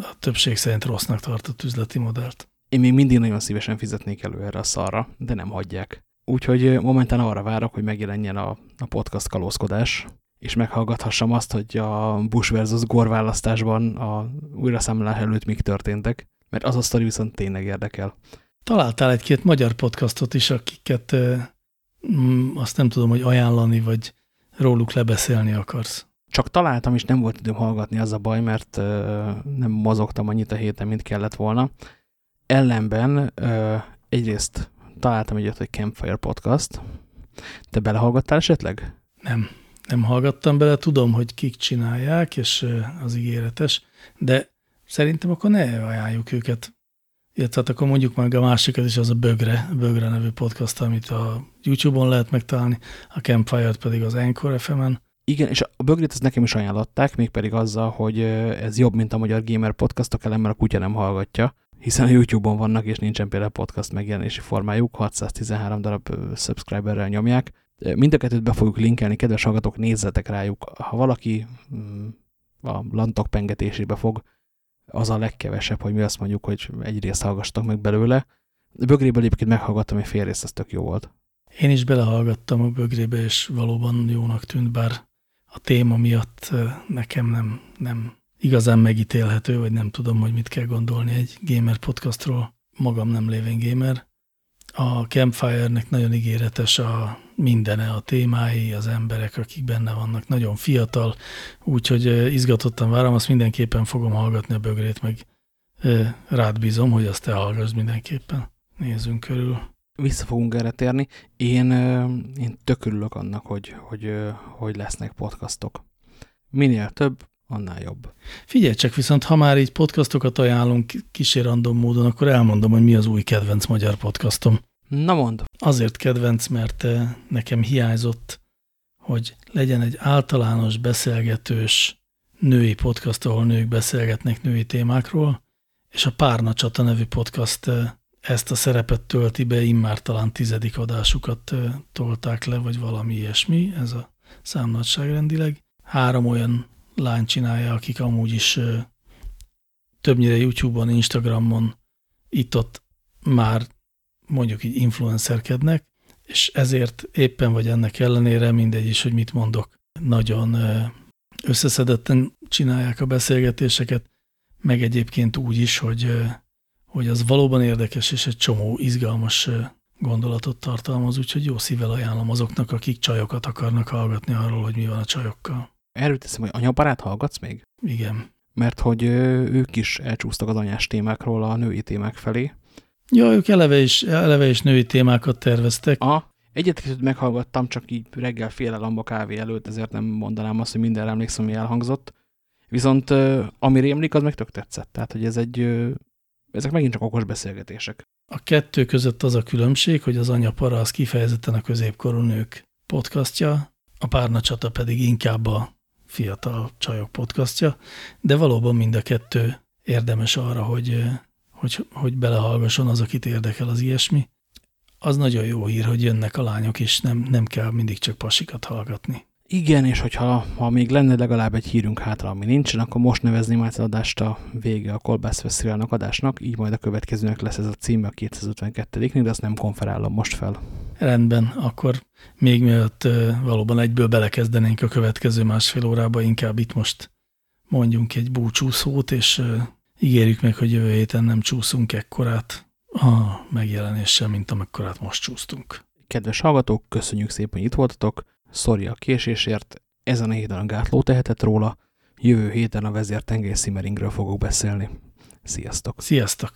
a többség szerint rossznak tartott üzleti modellt. Én még mindig nagyon szívesen fizetnék elő erre a szarra, de nem hagyják. Úgyhogy momentán arra várok, hogy megjelenjen a, a podcast kalózkodás, és meghallgathassam azt, hogy a Bush versus Gore választásban a újraszámlás előtt mik történtek, mert az a sztori viszont tényleg érdekel. Találtál egy-két magyar podcastot is, akiket mm, azt nem tudom, hogy ajánlani, vagy róluk lebeszélni akarsz. Csak találtam, és nem volt időm hallgatni, az a baj, mert nem mozogtam annyit a héten, mint kellett volna. Ellenben ö, egyrészt találtam egyet, hogy Campfire Podcast. Te belehallgattál esetleg? Nem, nem hallgattam bele, tudom, hogy kik csinálják, és az ígéretes, de szerintem akkor ne ajánljuk őket. Illetve hát akkor mondjuk meg a másikat is, az a Bögre, Bögre nevű podcast, amit a YouTube-on lehet megtalálni, a Campfire-t pedig az Anchor FM-en. Igen, és a Bögrét ezt nekem is ajánlották, mégpedig azzal, hogy ez jobb, mint a Magyar Gamer podcastok ellen, mert a kutya nem hallgatja hiszen a YouTube-on vannak, és nincsen például podcast megjelenési formájuk, 613 darab subscriberrel nyomják. Mind a kettőt be fogjuk linkelni, kedves hallgatók, nézzetek rájuk. Ha valaki mm, a lantok pengetésébe fog, az a legkevesebb, hogy mi azt mondjuk, hogy egy részt hallgassatok meg belőle. Bögréből egyébként meghallgattam egy fél részt, ez tök jó volt. Én is belehallgattam a bögrébe, és valóban jónak tűnt, bár a téma miatt nekem nem, nem igazán megítélhető, vagy nem tudom, hogy mit kell gondolni egy gamer podcastról. Magam nem lévén gamer. A Campfire-nek nagyon ígéretes a mindene, a témái, az emberek, akik benne vannak. Nagyon fiatal, úgyhogy izgatottan várom, azt mindenképpen fogom hallgatni a bögrét, meg rád bízom, hogy azt te hallgass mindenképpen. Nézzünk körül. Vissza fogunk erre térni. Én, én tökörülök annak, hogy, hogy, hogy lesznek podcastok. Minél több, annál jobb. Figyelj csak, viszont ha már így podcastokat ajánlunk kísérandom módon, akkor elmondom, hogy mi az új kedvenc magyar podcastom. Na mond. Azért kedvenc, mert eh, nekem hiányzott, hogy legyen egy általános, beszélgetős női podcast, ahol nők beszélgetnek női témákról, és a Párna Csata nevű podcast eh, ezt a szerepet tölti be, immár talán tizedik adásukat eh, tolták le, vagy valami ilyesmi, ez a számnagyságrendileg. Három olyan lány csinálja, akik amúgy is többnyire YouTube-on, Instagramon itt-ott már mondjuk így influencerkednek, és ezért éppen vagy ennek ellenére mindegy is, hogy mit mondok. Nagyon összeszedetten csinálják a beszélgetéseket, meg egyébként úgy is, hogy, hogy az valóban érdekes, és egy csomó izgalmas gondolatot tartalmaz, úgyhogy jó szívvel ajánlom azoknak, akik csajokat akarnak hallgatni arról, hogy mi van a csajokkal. Erről teszem, hogy anyabarát hallgatsz még? Igen. Mert hogy ők is elcsúsztak az anyás témákról a női témák felé. Ja, ők eleve is, eleve is női témákat terveztek. A, egyet meghallgattam, csak így reggel félelamba kávé előtt, ezért nem mondanám azt, hogy mindenre emlékszem, ami elhangzott. Viszont ami rémlik, az meg tök tetszett. Tehát, hogy ez egy, ezek megint csak okos beszélgetések. A kettő között az a különbség, hogy az anyapara az kifejezetten a középkorú nők podcastja, a párna csata pedig inkább a fiatal csajok podcastja, de valóban mind a kettő érdemes arra, hogy, hogy, hogy belehallgasson az, akit érdekel az ilyesmi. Az nagyon jó hír, hogy jönnek a lányok, és nem, nem kell mindig csak pasikat hallgatni. Igen, és hogyha ha még lenne legalább egy hírünk hátra, ami nincsen, akkor most nevezném át az adást a vége a Kolbász Fesztiválnak adásnak, így majd a következőnek lesz ez a címe a 252 de azt nem konferálom most fel. Rendben, akkor még mielőtt valóban egyből belekezdenénk a következő másfél órába, inkább itt most mondjunk egy búcsúszót, és ígérjük meg, hogy jövő héten nem csúszunk ekkorát a megjelenéssel, mint amekkorát most csúsztunk. Kedves hallgatók, köszönjük szépen, hogy itt voltatok. Sorry a késésért. Ezen a héten a gátló tehetett róla. Jövő héten a vezértengely Simmeringről fogok beszélni. Sziasztok! Sziasztok!